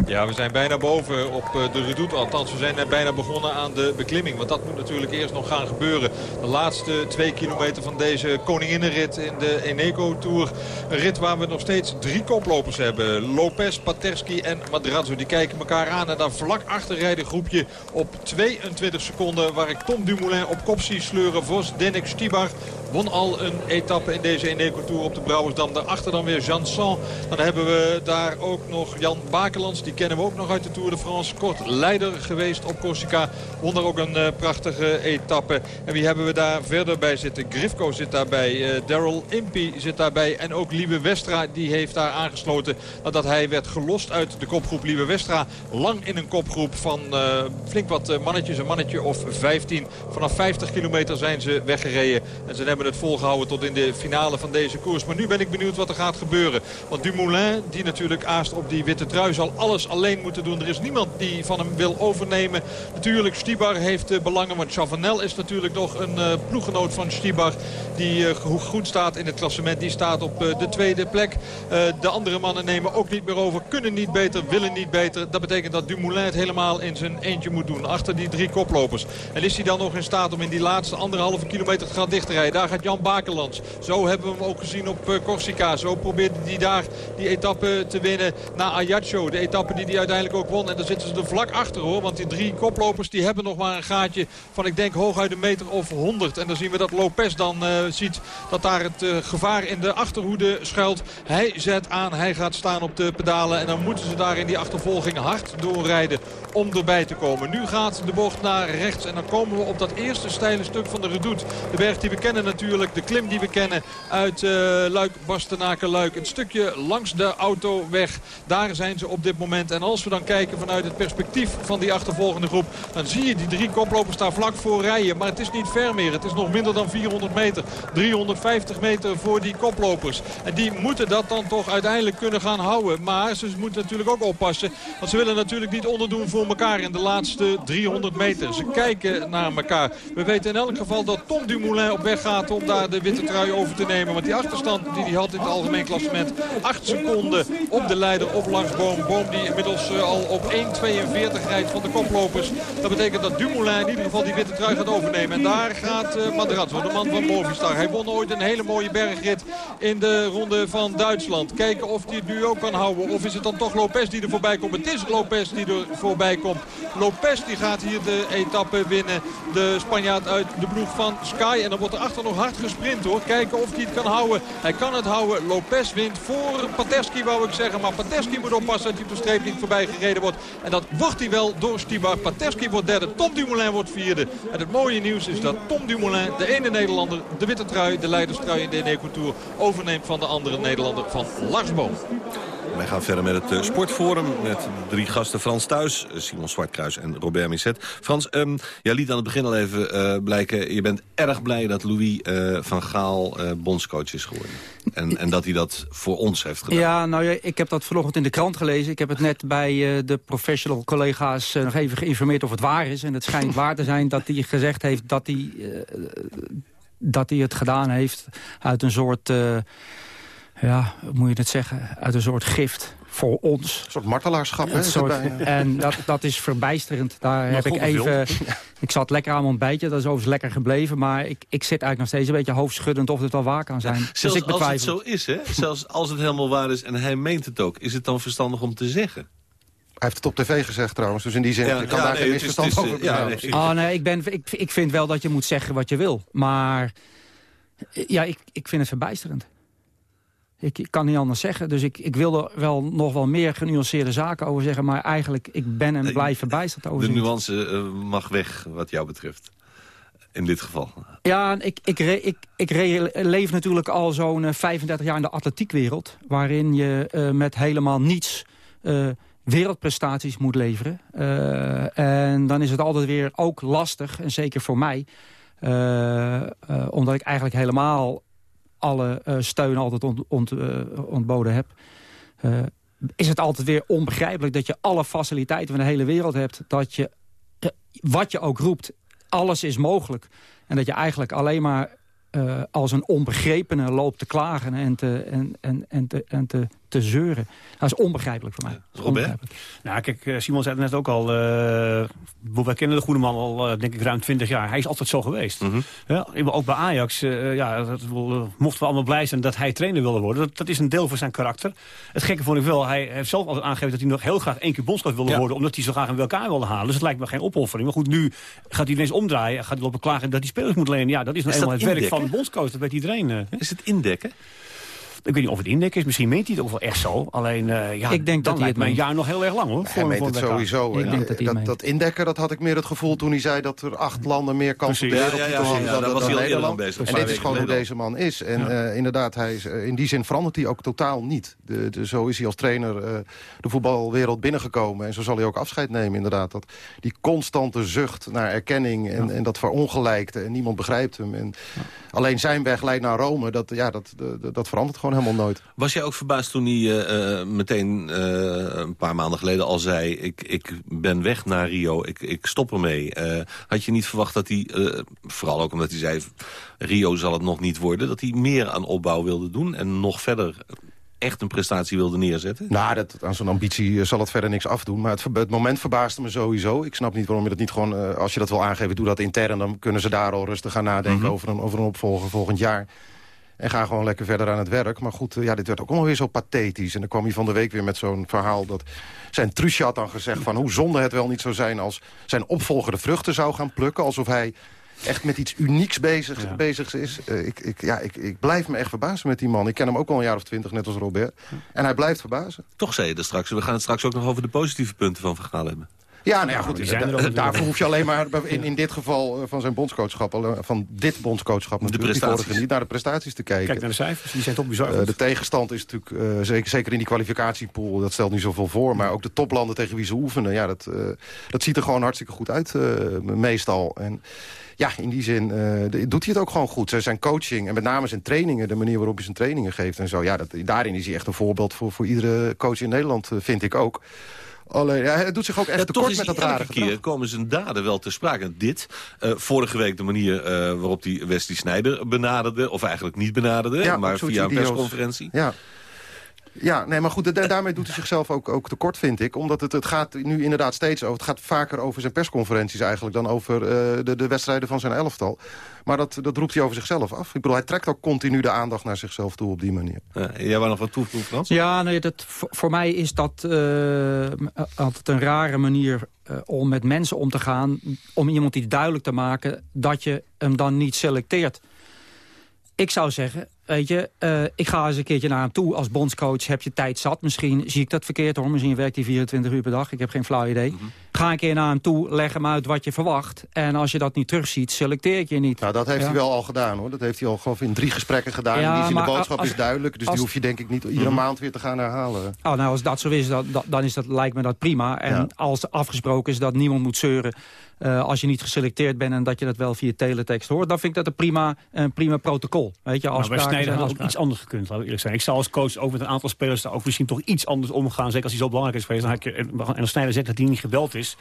Ja, we zijn bijna boven op eh, de redoute. Althans, we zijn bijna begonnen aan de beklimming. Want dat moet natuurlijk eerst nog gaan gebeuren. De laatste twee kilometer van deze koninginnenrit in de Eneco Tour. Een rit waar we nog steeds drie koplopers hebben. Lopez, Paterski en Madrazo. Die kijken elkaar aan. En daar vlak achter rijdt een groepje op 22 seconden. Waar ik Tom Dumoulin op kop zie sleuren. Vos, Denik, Stibar won al een etappe in deze Eneco Tour op de Brouwersdam. Daarachter dan weer Janson. Dan hebben we daar ook nog Jan Bakelands. Die kennen we ook nog uit de Tour de France. Kort leider geweest op Corsica. Won daar ook een eh, prachtige etappe. En wie hebben we daar verder bij zitten? Grifko zit daarbij. eh Daryl Impey zit daarbij. En ook Liebe Westra die heeft daar aangesloten. Nadat hij werd gelost uit de kopgroep. Liebe Westra lang in een kopgroep van eh, flink wat mannetjes. Een mannetje of 15. Vanaf 50 kilometer zijn ze weggereden. En ze hebben het volgehouden tot in de finale van deze koers. Maar nu ben ik benieuwd wat er gaat gebeuren. Want Dumoulin, die natuurlijk aast op die witte trui, zal alles alleen moeten doen. Er is niemand die van hem wil overnemen. Natuurlijk, Stibar heeft eh, belangen. Want Chavanel is natuurlijk nog een eh, ploeggenoot van Stibar. Die eh, go- goed staat in het klassement. Die staat op eh, de tweede plek. Eh, de andere mannen nemen ook niet meer over. Kunnen niet beter, willen niet beter. Dat betekent dat Dumoulin het helemaal in zijn eentje moet doen. Achter die drie koplopers. En is hij dan nog in staat om in die laatste anderhalve kilometer te gaan dichtrijden? Daar Jan Bakelands. Zo hebben we hem ook gezien op eh, Corsica. Zo probeerde hij daar die etappe te winnen na Ajaccio. De etappe die hij uiteindelijk ook won. En daar zitten ze er vlak achter hoor. Want die drie koplopers die hebben nog maar een gaatje van ik denk hooguit een meter of 100. En dan zien we dat Lopez dan eh, ziet dat daar het eh, gevaar in de achterhoede schuilt. Hij zet aan, hij gaat staan op de pedalen. En dan moeten ze daar in die achtervolging hard doorrijden om erbij te komen. Nu gaat de bocht naar rechts en dan komen we op dat eerste steile stuk van de redoute. De berg die we kennen natuurlijk, de klim die we kennen uit eh, Luik, Bastenaken, Luik. Een stukje langs de autoweg. Daar zijn ze op dit moment. En als we dan kijken vanuit het perspectief van die achtervolgende groep... dan zie je die drie koplopers daar vlak voor rijden. Maar het is niet ver meer. Het is nog minder dan 400 meter. 350 meter voor die koplopers. En die moeten dat dan toch uiteindelijk kunnen gaan houden. Maar ze moeten natuurlijk ook oppassen. Want ze willen natuurlijk niet onderdoen voor elkaar in de laatste 300 meter. Ze kijken naar elkaar. We weten in elk geval dat Tom Dumoulin op weg gaat om daar de witte trui over te nemen. Want die achterstand die hij had in het algemeen klassement. 8 seconden op de leider op langs Boom. Boom die inmiddels eh, al op 1.42 rijdt van de koplopers. Dat betekent dat Dumoulin in ieder geval die witte trui gaat overnemen. En daar gaat uh, Madrazo, de man van Movistar. Hij won ooit een hele mooie bergrit in de ronde van Duitsland. Kijken of hij het nu ook kan houden. Of is het dan toch Lopez die er voorbij komt. Het is Lopez die er voorbij komt. Lopez die gaat hier de etappe winnen. De Spanjaard uit de ploeg van Sky. En dan wordt er achter nog hard gesprint hoor. Kijken of hij het kan houden. Hij kan het houden. Lopez wint voor Pateski wou ik zeggen. Maar Pateski moet oppassen dat hij op de streep niet voorbij gereden wordt. En dat wordt hij wel door Stibar. Pateski wordt derde. Tom Dumoulin wordt vierde. En het mooie nieuws is dat Tom Dumoulin, de ene Nederlander, de witte trui, de leiderstrui in de Eneco Tour, overneemt van de andere Nederlander van Lars Boom. Wij gaan verder met het uh, sportforum met drie gasten. Frans Thuis, Simon Zwartkruis en Robert Misset. Frans, um, jij liet aan het begin al even uh, blijken... je bent erg blij dat Louis uh, van Gaal bondscoach is geworden. En, en, dat hij dat voor ons heeft gedaan. Ja, nou ja, ik heb dat vanochtend in de krant gelezen. Ik heb het net bij de professional collega's nog even geïnformeerd of het waar is. En het schijnt waar te zijn dat hij gezegd heeft dat hij, dat hij het gedaan heeft uit een soort ja, hoe moet je het zeggen, uit een soort gift voor ons. Een soort martelaarschap, hè? Soort- en dat, dat is verbijsterend. Daar heb ik even... Ik zat lekker aan mijn ontbijtje, dat is overigens lekker gebleven. Maar ik, ik zit eigenlijk nog steeds een beetje hoofdschuddend of het wel waar kan zijn. dus Zelfs ik als het zo is, hè? Zelfs als het helemaal waar is en hij meent het ook... is het dan verstandig om te zeggen? Hij heeft het op tv gezegd trouwens, dus in die zin Ja, kan ja, daar nee, geen misverstand is, over eh, ja, bestaan. nee. Oh nee, ik, ben, ik, ik vind wel dat je moet zeggen wat je wil. Maar ja, ik, ik vind het verbijsterend. Ik, kan niet anders zeggen. Dus ik, ik wil er wel nog wel meer genuanceerde zaken over zeggen. Maar eigenlijk, ik ben en blijf verbijsterd over De nuance eh, mag weg, wat jou betreft. In dit geval. Ja, ik, ik, re- ik, ik re- leef natuurlijk al zo'n eh, 35 jaar in de atletiekwereld... waarin je eh, met helemaal niets eh, wereldprestaties moet leveren. Eh, en dan is het altijd weer ook lastig, en zeker voor mij... eh, eh, omdat ik eigenlijk helemaal alle eh, steun altijd ont, ont, eh, ontboden heb... eh, is het altijd weer onbegrijpelijk dat je alle faciliteiten van de hele wereld hebt. Dat je, wat je ook roept, alles is mogelijk. En dat je eigenlijk alleen maar als een onbegrepene loopt te klagen en te, en, en, en te, en te, te zeuren. Dat is onbegrijpelijk voor mij. Onbegrijpelijk. Nou, kijk, eh, Simon zei het net ook al. eh, wij kennen de goede man al, eh, denk ik, ruim 20 jaar. Hij is altijd zo geweest. Mhm. ja, ook bij Ajax, eh, ja, dat, mochten we allemaal blij zijn dat hij trainer wilde worden. Dat, dat is een deel van zijn karakter. Het gekke vond ik wel, hij heeft zelf altijd aangegeven dat hij nog heel graag één keer bondscoach wilde Ja. worden. Omdat hij zo graag een WK wilde halen. Dus het lijkt me geen opoffering. Maar goed, nu gaat hij ineens omdraaien. Gaat hij lopen klagen dat hij spelers moet lenen. Ja, dat is nou Is eenmaal het werk van de bondscoach. Dat weet iedereen. hè? Is het indekken? Ik weet niet of het indekken is. Misschien meent hij het ook wel echt zo. Alleen, eh, ja, Ik denk dan dat hij lijkt het mij een meent. jaar nog heel erg lang, hoor. Hij voor- meent voor het sowieso. Ik En, denk dat hij dat, dat indekken, dat had ik meer het gevoel toen hij zei dat er acht landen meer kans op de Precies. Ja, ja, wereldtitel ja, hadden ja, dan, dan was hij al eerder Nederland. bezig, En dit is gewoon hoe deze man is. En eh, inderdaad, hij is, eh, in die zin verandert hij ook totaal niet. De, de, zo is hij als trainer eh, de voetbalwereld binnengekomen. En zo zal hij ook afscheid nemen, inderdaad. Dat, die constante zucht naar erkenning en, en dat verongelijkte. En niemand begrijpt hem. En alleen zijn weg leidt naar Rome. Dat, ja, dat, dat, dat verandert gewoon helemaal nooit. Was jij ook verbaasd toen hij eh, eh, meteen eh, een paar maanden geleden al zei... ik, ik ben weg naar Rio, ik, ik stop ermee. Had je niet verwacht dat hij, vooral ook omdat hij zei... Rio zal het nog niet worden, dat hij meer aan opbouw wilde doen... en nog verder echt een prestatie wilde neerzetten? Nou, dat, aan zo'n ambitie zal het verder niks afdoen. Maar het, het moment verbaasde me sowieso. Ik snap niet waarom je dat niet gewoon... als je dat wil aangeven, doe dat intern. Dan kunnen ze daar al rustig gaan nadenken over, een, over een opvolger volgend jaar. En ga gewoon lekker verder aan het werk. Maar goed, eh, ja, dit werd ook allemaal weer zo pathetisch. En dan kwam hij van de week weer met zo'n verhaal... dat zijn Truusje had dan gezegd van hoe zonde het wel niet zou zijn... als zijn opvolger de vruchten zou gaan plukken. Alsof hij echt met iets unieks bezig, bezig is. Eh, ik, ik, ja, ik, ik blijf me echt verbazen met die man. Ik ken hem ook al een jaar of twintig, net als Robert. En hij blijft verbazen. Toch zei je er straks, we gaan het straks ook nog over de positieve punten van Vergaal hebben. Ja, nou ja, goed. zijn er natuurlijk. daarvoor hoef je alleen maar in, in dit geval eh, van zijn bondscoachschap... al, eh, van dit bondscoachschap natuurlijk, die prestaties. niet, naar de prestaties te kijken. Kijk naar de cijfers, die zijn toch bizar. Eh, goed. de tegenstand is natuurlijk, eh, zeker, zeker in die kwalificatiepool... dat stelt niet zoveel voor, maar ook de toplanden tegen wie ze oefenen... Ja, dat, eh, dat ziet er gewoon hartstikke goed uit, eh, meestal. En ja, in die zin eh, de- doet hij het ook gewoon goed. Zijn coaching en met name zijn trainingen... de manier waarop hij zijn trainingen geeft en zo... Ja, dat, daarin is hij echt een voorbeeld voor, voor iedere coach in Nederland, eh, vind ik ook... Alleen, ja, hij doet zich ook echt Ja, tekort met dat rare elke gedrag. keer komen zijn daden wel te sprake. En dit, eh, vorige week de manier eh, waarop hij Wesley Snijder benaderde... of eigenlijk niet benaderde, Ja, maar via een persconferentie. Ja. Ja, nee, maar goed, da- daarmee doet hij zichzelf ook, ook tekort, vind ik. Omdat het, het gaat nu inderdaad steeds over... het gaat vaker over zijn persconferenties eigenlijk... dan over eh, de, de wedstrijden van zijn elftal. Maar dat, dat roept hij over zichzelf af. Ik bedoel, hij trekt ook continu de aandacht naar zichzelf toe op die manier. Eh, jij wou nog wat toevoegen, Frans? Ja, nee, dat, voor, voor mij is dat eh, altijd een rare manier eh, om met mensen om te gaan. Om iemand iets duidelijk te maken dat je hem dan niet selecteert. Ik zou zeggen, weet je, eh, ik ga eens een keertje naar hem toe als bondscoach. Heb je tijd zat? Misschien zie ik dat verkeerd hoor. Misschien werkt hij 24 uur per dag. Ik heb geen flauw idee. Ga een keer naar hem toe, leg hem uit wat je verwacht. En als je dat niet terugziet, selecteer ik je niet. Nou, dat heeft Ja. hij wel al gedaan, hoor. Dat heeft hij al geloof ik, in drie gesprekken gedaan. Ja, in die zin, de boodschap als- is duidelijk. Dus als- die hoef je denk ik niet iedere maand weer te gaan herhalen. Oh, nou, als dat zo is, dat, dat- dan is dat, lijkt me dat prima. En Ja. als afgesproken is dat niemand moet zeuren... eh, als je niet geselecteerd bent en dat je dat wel via teletext hoort... dan vind ik dat een prima, een prima protocol. Weet je, Maar bij Snijder had ook iets anders gekund, laten we eerlijk zijn. Ik zou als coach ook met een aantal spelers daar ook misschien toch iets anders omgaan. Zeker als hij zo belangrijk is geweest. Dan had ik, en als Snijder zegt dat hij niet gebeld is. is...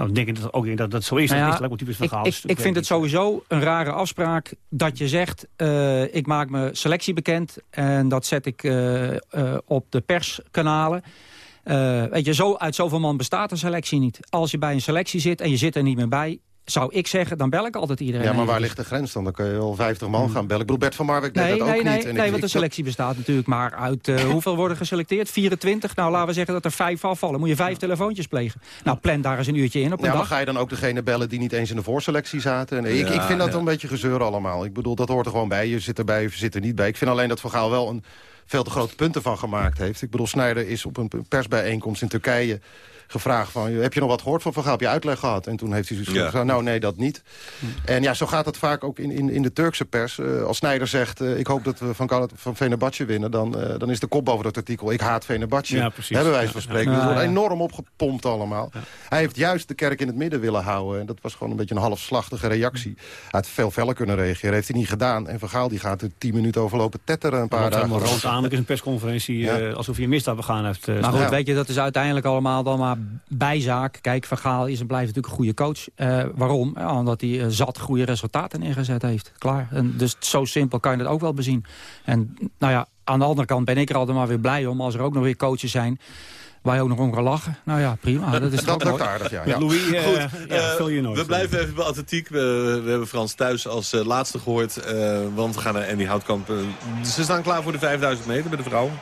Nou, denk ik dat ook dat dat zo is. Nou ja, dat van ik, ik, ik vind het sowieso een rare afspraak dat je zegt... eh, ik maak mijn selectie bekend en dat zet ik eh, op de perskanalen. Eh, weet je, zo, uit zoveel man bestaat een selectie niet. Als je bij een selectie zit en je zit er niet meer bij... zou ik zeggen, dan bel ik altijd iedereen. Ja, maar waar even. ligt de grens dan? Dan kun je wel 50 man gaan bellen. Ik bedoel, Bert van Marwijk deed Nee, dat nee, ook nee, niet. En nee ik- want de selectie bestaat natuurlijk maar uit... eh, hoeveel worden geselecteerd? 24? Nou, laten we zeggen dat er vijf afvallen. Moet je vijf telefoontjes plegen. Nou, plan daar eens een uurtje in op een Ja, maar dag. ga je dan ook degene bellen die niet eens in de voorselectie zaten? En ik, Ja, ik vind dat ja. een beetje gezeur allemaal. Ik bedoel, dat hoort er gewoon bij. Je zit erbij of je zit er niet bij. Ik vind alleen dat Van Gaal wel een veel te grote punten van gemaakt heeft. Ik bedoel, Snijder is op een persbijeenkomst in Turkije gevraagd van... heb je nog wat gehoord van Van Gaal? Heb je uitleg gehad? En toen heeft hij zoiets Ja. gezegd, nou nee, dat niet. En ja, zo gaat het vaak ook in, in, in de Turkse pers. Eh, als Snijder zegt, eh, ik hoop dat we van, Gal- van Fenerbahce winnen... Dan, eh, dan is de kop boven dat artikel, ik haat Fenerbahce. Ja, precies. Hebben wij van spreken. ja. Dus het wordt enorm opgepompt allemaal. Hij heeft juist de kerk in het midden willen houden. En dat was gewoon een beetje een halfslachtige reactie. Hij had veel feller kunnen reageren. Heeft hij niet gedaan. En Van Gaal die gaat er tien minuten overlopen tetteren een paar Wat dagen. helemaal rood aan. is een persconferentie Ja. alsof hij een misdaad begaan heeft. Maar goed, weet je, dat is uiteindelijk allemaal dan maar bijzaak. Kijk, Van Gaal is en blijft natuurlijk een goede coach. Eh, waarom? Ja, omdat hij eh, zat goede resultaten neergezet heeft. Klaar. En dus zo simpel kan je het ook wel bezien. En nou ja, aan de andere kant ben ik er altijd maar weer blij om... als er ook nog weer coaches zijn waar je ook nog om kan lachen. Nou ja, prima. Dat is toch ook mooi. Met Louis, eh, Goed, ja, eh, vul je nooit. we blijven even bij atletiek. We, we hebben Frans thuis als eh, laatste gehoord. eh, want we gaan naar Andy Houtkamp. Eh, ze staan klaar voor de 5000 meter bij de vrouwen.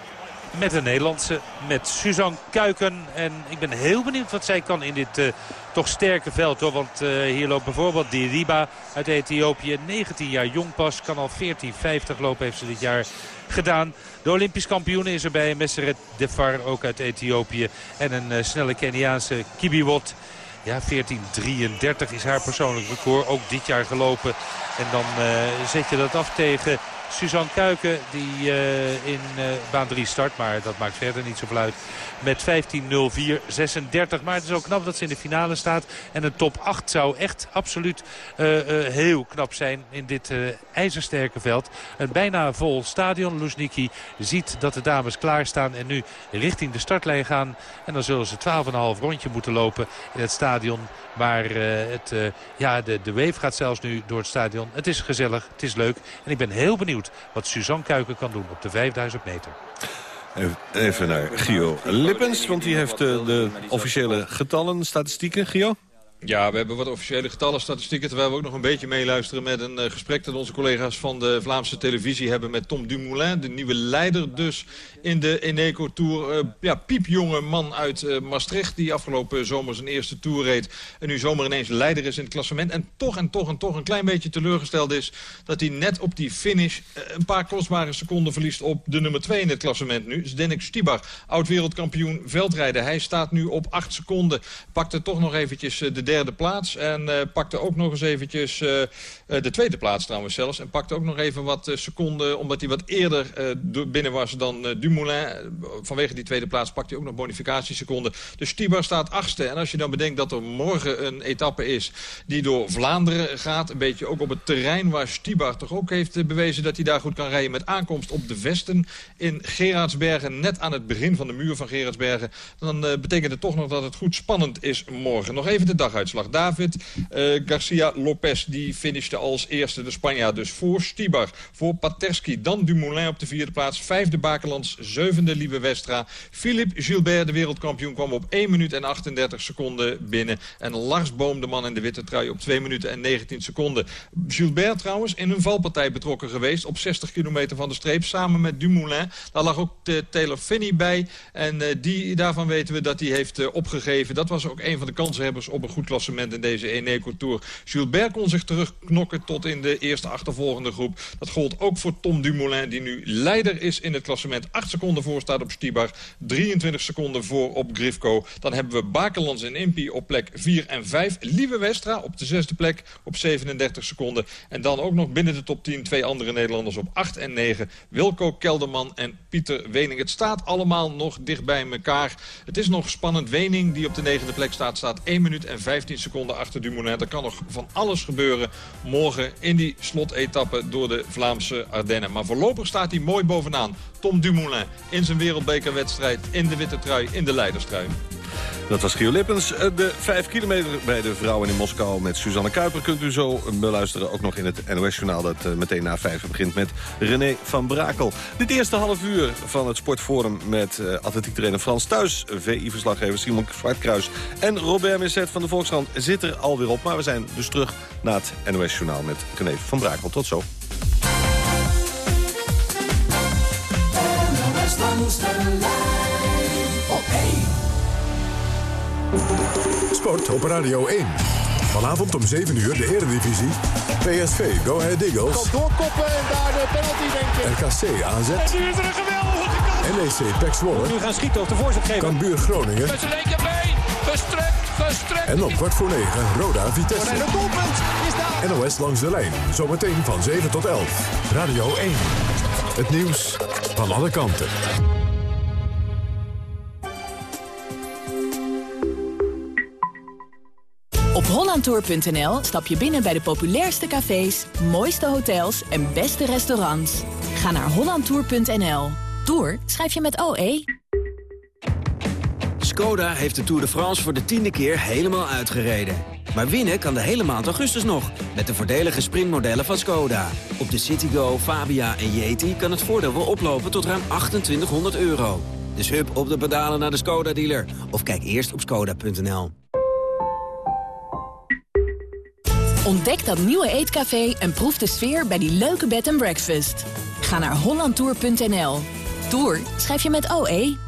Met een Nederlandse, met Suzanne Kuiken. En ik ben heel benieuwd wat zij kan in dit eh, toch sterke veld. Hoor. Want eh, hier loopt bijvoorbeeld Diriba uit Ethiopië. 19 jaar jong pas, kan al 14,50 lopen heeft ze dit jaar gedaan. De Olympisch kampioen is erbij. Messeret Defar, ook uit Ethiopië. En een eh, snelle Keniaanse Kibiwot. Ja, 14.33 is haar persoonlijk record. Ook dit jaar gelopen. En dan zet je dat af tegen Suzanne Kuiken. Die eh, in eh, baan 3 start. Maar dat maakt verder niet zoveel uit. Met 15.04.36. Maar het is ook knap dat ze in de finale staat. En een top 8 zou echt absoluut eh, heel knap zijn in dit ijzersterke veld. Een bijna vol stadion. Luzhniki ziet dat de dames klaarstaan. En nu richting de startlijn gaan. En dan zullen ze 12,5 rondje moeten lopen in het stadion. Maar het, ja, de, de wave gaat zelfs nu door het stadion. Het is gezellig, het is leuk. En ik ben heel benieuwd wat Suzanne Kuiken kan doen op de 5000 meter. Even- naar Gio Lippens, want die heeft eh, de officiële getallen, statistieken. Gio? Ja, we hebben wat officiële getallen, statistieken... terwijl we ook nog een beetje meeluisteren met een eh, gesprek... dat onze collega's van de Vlaamse televisie hebben met Tom Dumoulin... de nieuwe leider dus in de Eneco Tour. Eh, ja, piepjonge man uit eh, Maastricht... die afgelopen zomer zijn eerste Tour reed... en nu zomer ineens leider is in het klassement. En toch en toch en toch een klein beetje teleurgesteld is... dat hij net op die finish een paar kostbare seconden verliest... op de nummer 2 in het klassement nu. Zdenek Stibar, oud-wereldkampioen veldrijden. Hij staat nu op 8 seconden. Pakte toch nog eventjes de derde plaats. En eh, pakte ook nog eens eventjes eh, de tweede plaats trouwens zelfs. En pakte ook nog even wat eh, seconden, omdat hij wat eerder eh, binnen was dan eh, Dumoulin. Eh, Vanwege die tweede plaats pakte hij ook nog bonificatieseconden. Dus Stibar staat achtste. En als je dan bedenkt dat er morgen een etappe is die door Vlaanderen gaat. Een beetje ook op het terrein waar Stibar toch ook heeft eh, bewezen dat hij daar goed kan rijden. Met aankomst op de Vesten in Gerardsbergen. Net aan het begin van de muur van Gerardsbergen. Dan eh, betekent het toch nog dat het goed spannend is morgen. Nog even de daguitslag. David eh, Garcia Lopez die finishte als eerste de Spanjaard. Dus voor Stibar, voor Paterski. Dan Dumoulin op de vierde plaats. Vijfde Bakelands, zevende Liebe Westra. Philippe Gilbert, de wereldkampioen, kwam op 1 minuut en 38 seconden binnen. En Lars Boom, de man in de witte trui, op 2 minuten en 19 seconden. Gilbert trouwens in een valpartij betrokken geweest op 60 kilometer van de streep. Samen met Dumoulin. Daar lag ook Taylor Finney bij. En eh, die, daarvan weten we dat hij heeft eh, opgegeven. Dat was ook een van de kanshebbers op een goed klassement in deze Eneco Tour. Gilbert kon zich terugknokken tot in de eerste achtervolgende groep. Dat gold ook voor Tom Dumoulin, die nu leider is in het klassement. 8 seconden voor staat op Stibar, 23 seconden voor op Grifko. Dan hebben we Bakelands en Impi op plek 4 en 5. Lieve Westra op de zesde plek op 37 seconden. En dan ook nog binnen de top 10 twee andere Nederlanders op 8 en 9. Wilco Kelderman en Pieter Wening. Het staat allemaal nog dicht bij elkaar. Het is nog spannend. Wening, die op de negende plek staat, staat 1 minuut en 15 seconden achter Dumoulin. Er kan nog van alles gebeuren morgen in die slotetappe door de Vlaamse Ardennen. Maar voorlopig staat hij mooi bovenaan. Tom Dumoulin in zijn wereldbekerwedstrijd in de witte trui, in de leiderstrui. Dat was Gio Lippens. Eh, de 5 kilometer bij de vrouwen in Moskou met Suzanne Kuiper... kunt u zo beluisteren, ook nog in het NOS-journaal... dat eh, meteen na 5 begint met René van Brakel. Dit eerste half uur van het Sportforum met uh, atletiektrainer Frans Thuis... VI-verslaggever Simon Zwartkruis en Robert Misset van de Volkskrant zit er alweer op. Maar we zijn dus terug naar het NOS-journaal met René van Brakel. Tot zo. Sport op Radio 1. Vanavond om 7 uur de Eredivisie. PSV Go Ahead Eagles. Kan doorkoppen en daar de penalty denken. RKC AZ. En nu is er een geweldige kans. NEC Pek Zwolle. Nu gaan schieten op de voorzet geven. Cambuur Groningen. Met zijn linkerbeen. Gestrekt, gestrekt. En om kwart voor 9 Roda Vitesse. En doelpunt is daar. NOS langs de lijn. Zometeen van 7 tot 11. Radio 1. Het nieuws van alle kanten. Hollandtour.nl stap je binnen bij de populairste cafés, mooiste hotels en beste restaurants. Ga naar hollandtour.nl. Tour schrijf je met OE. Skoda heeft de Tour de France voor de tiende keer helemaal uitgereden. Maar winnen kan de hele maand augustus nog, met de voordelige sprintmodellen van Skoda. Op de Citigo, Fabia en Yeti kan het voordeel wel oplopen tot ruim 2800 euro. Dus hup op de pedalen naar de Skoda-dealer. Of kijk eerst op skoda.nl. Ontdek dat nieuwe eetcafé en proef de sfeer bij die leuke bed and breakfast. Ga naar hollandtour.nl. Tour schrijf je met OE.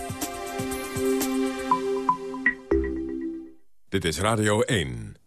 Dit is Radio 1.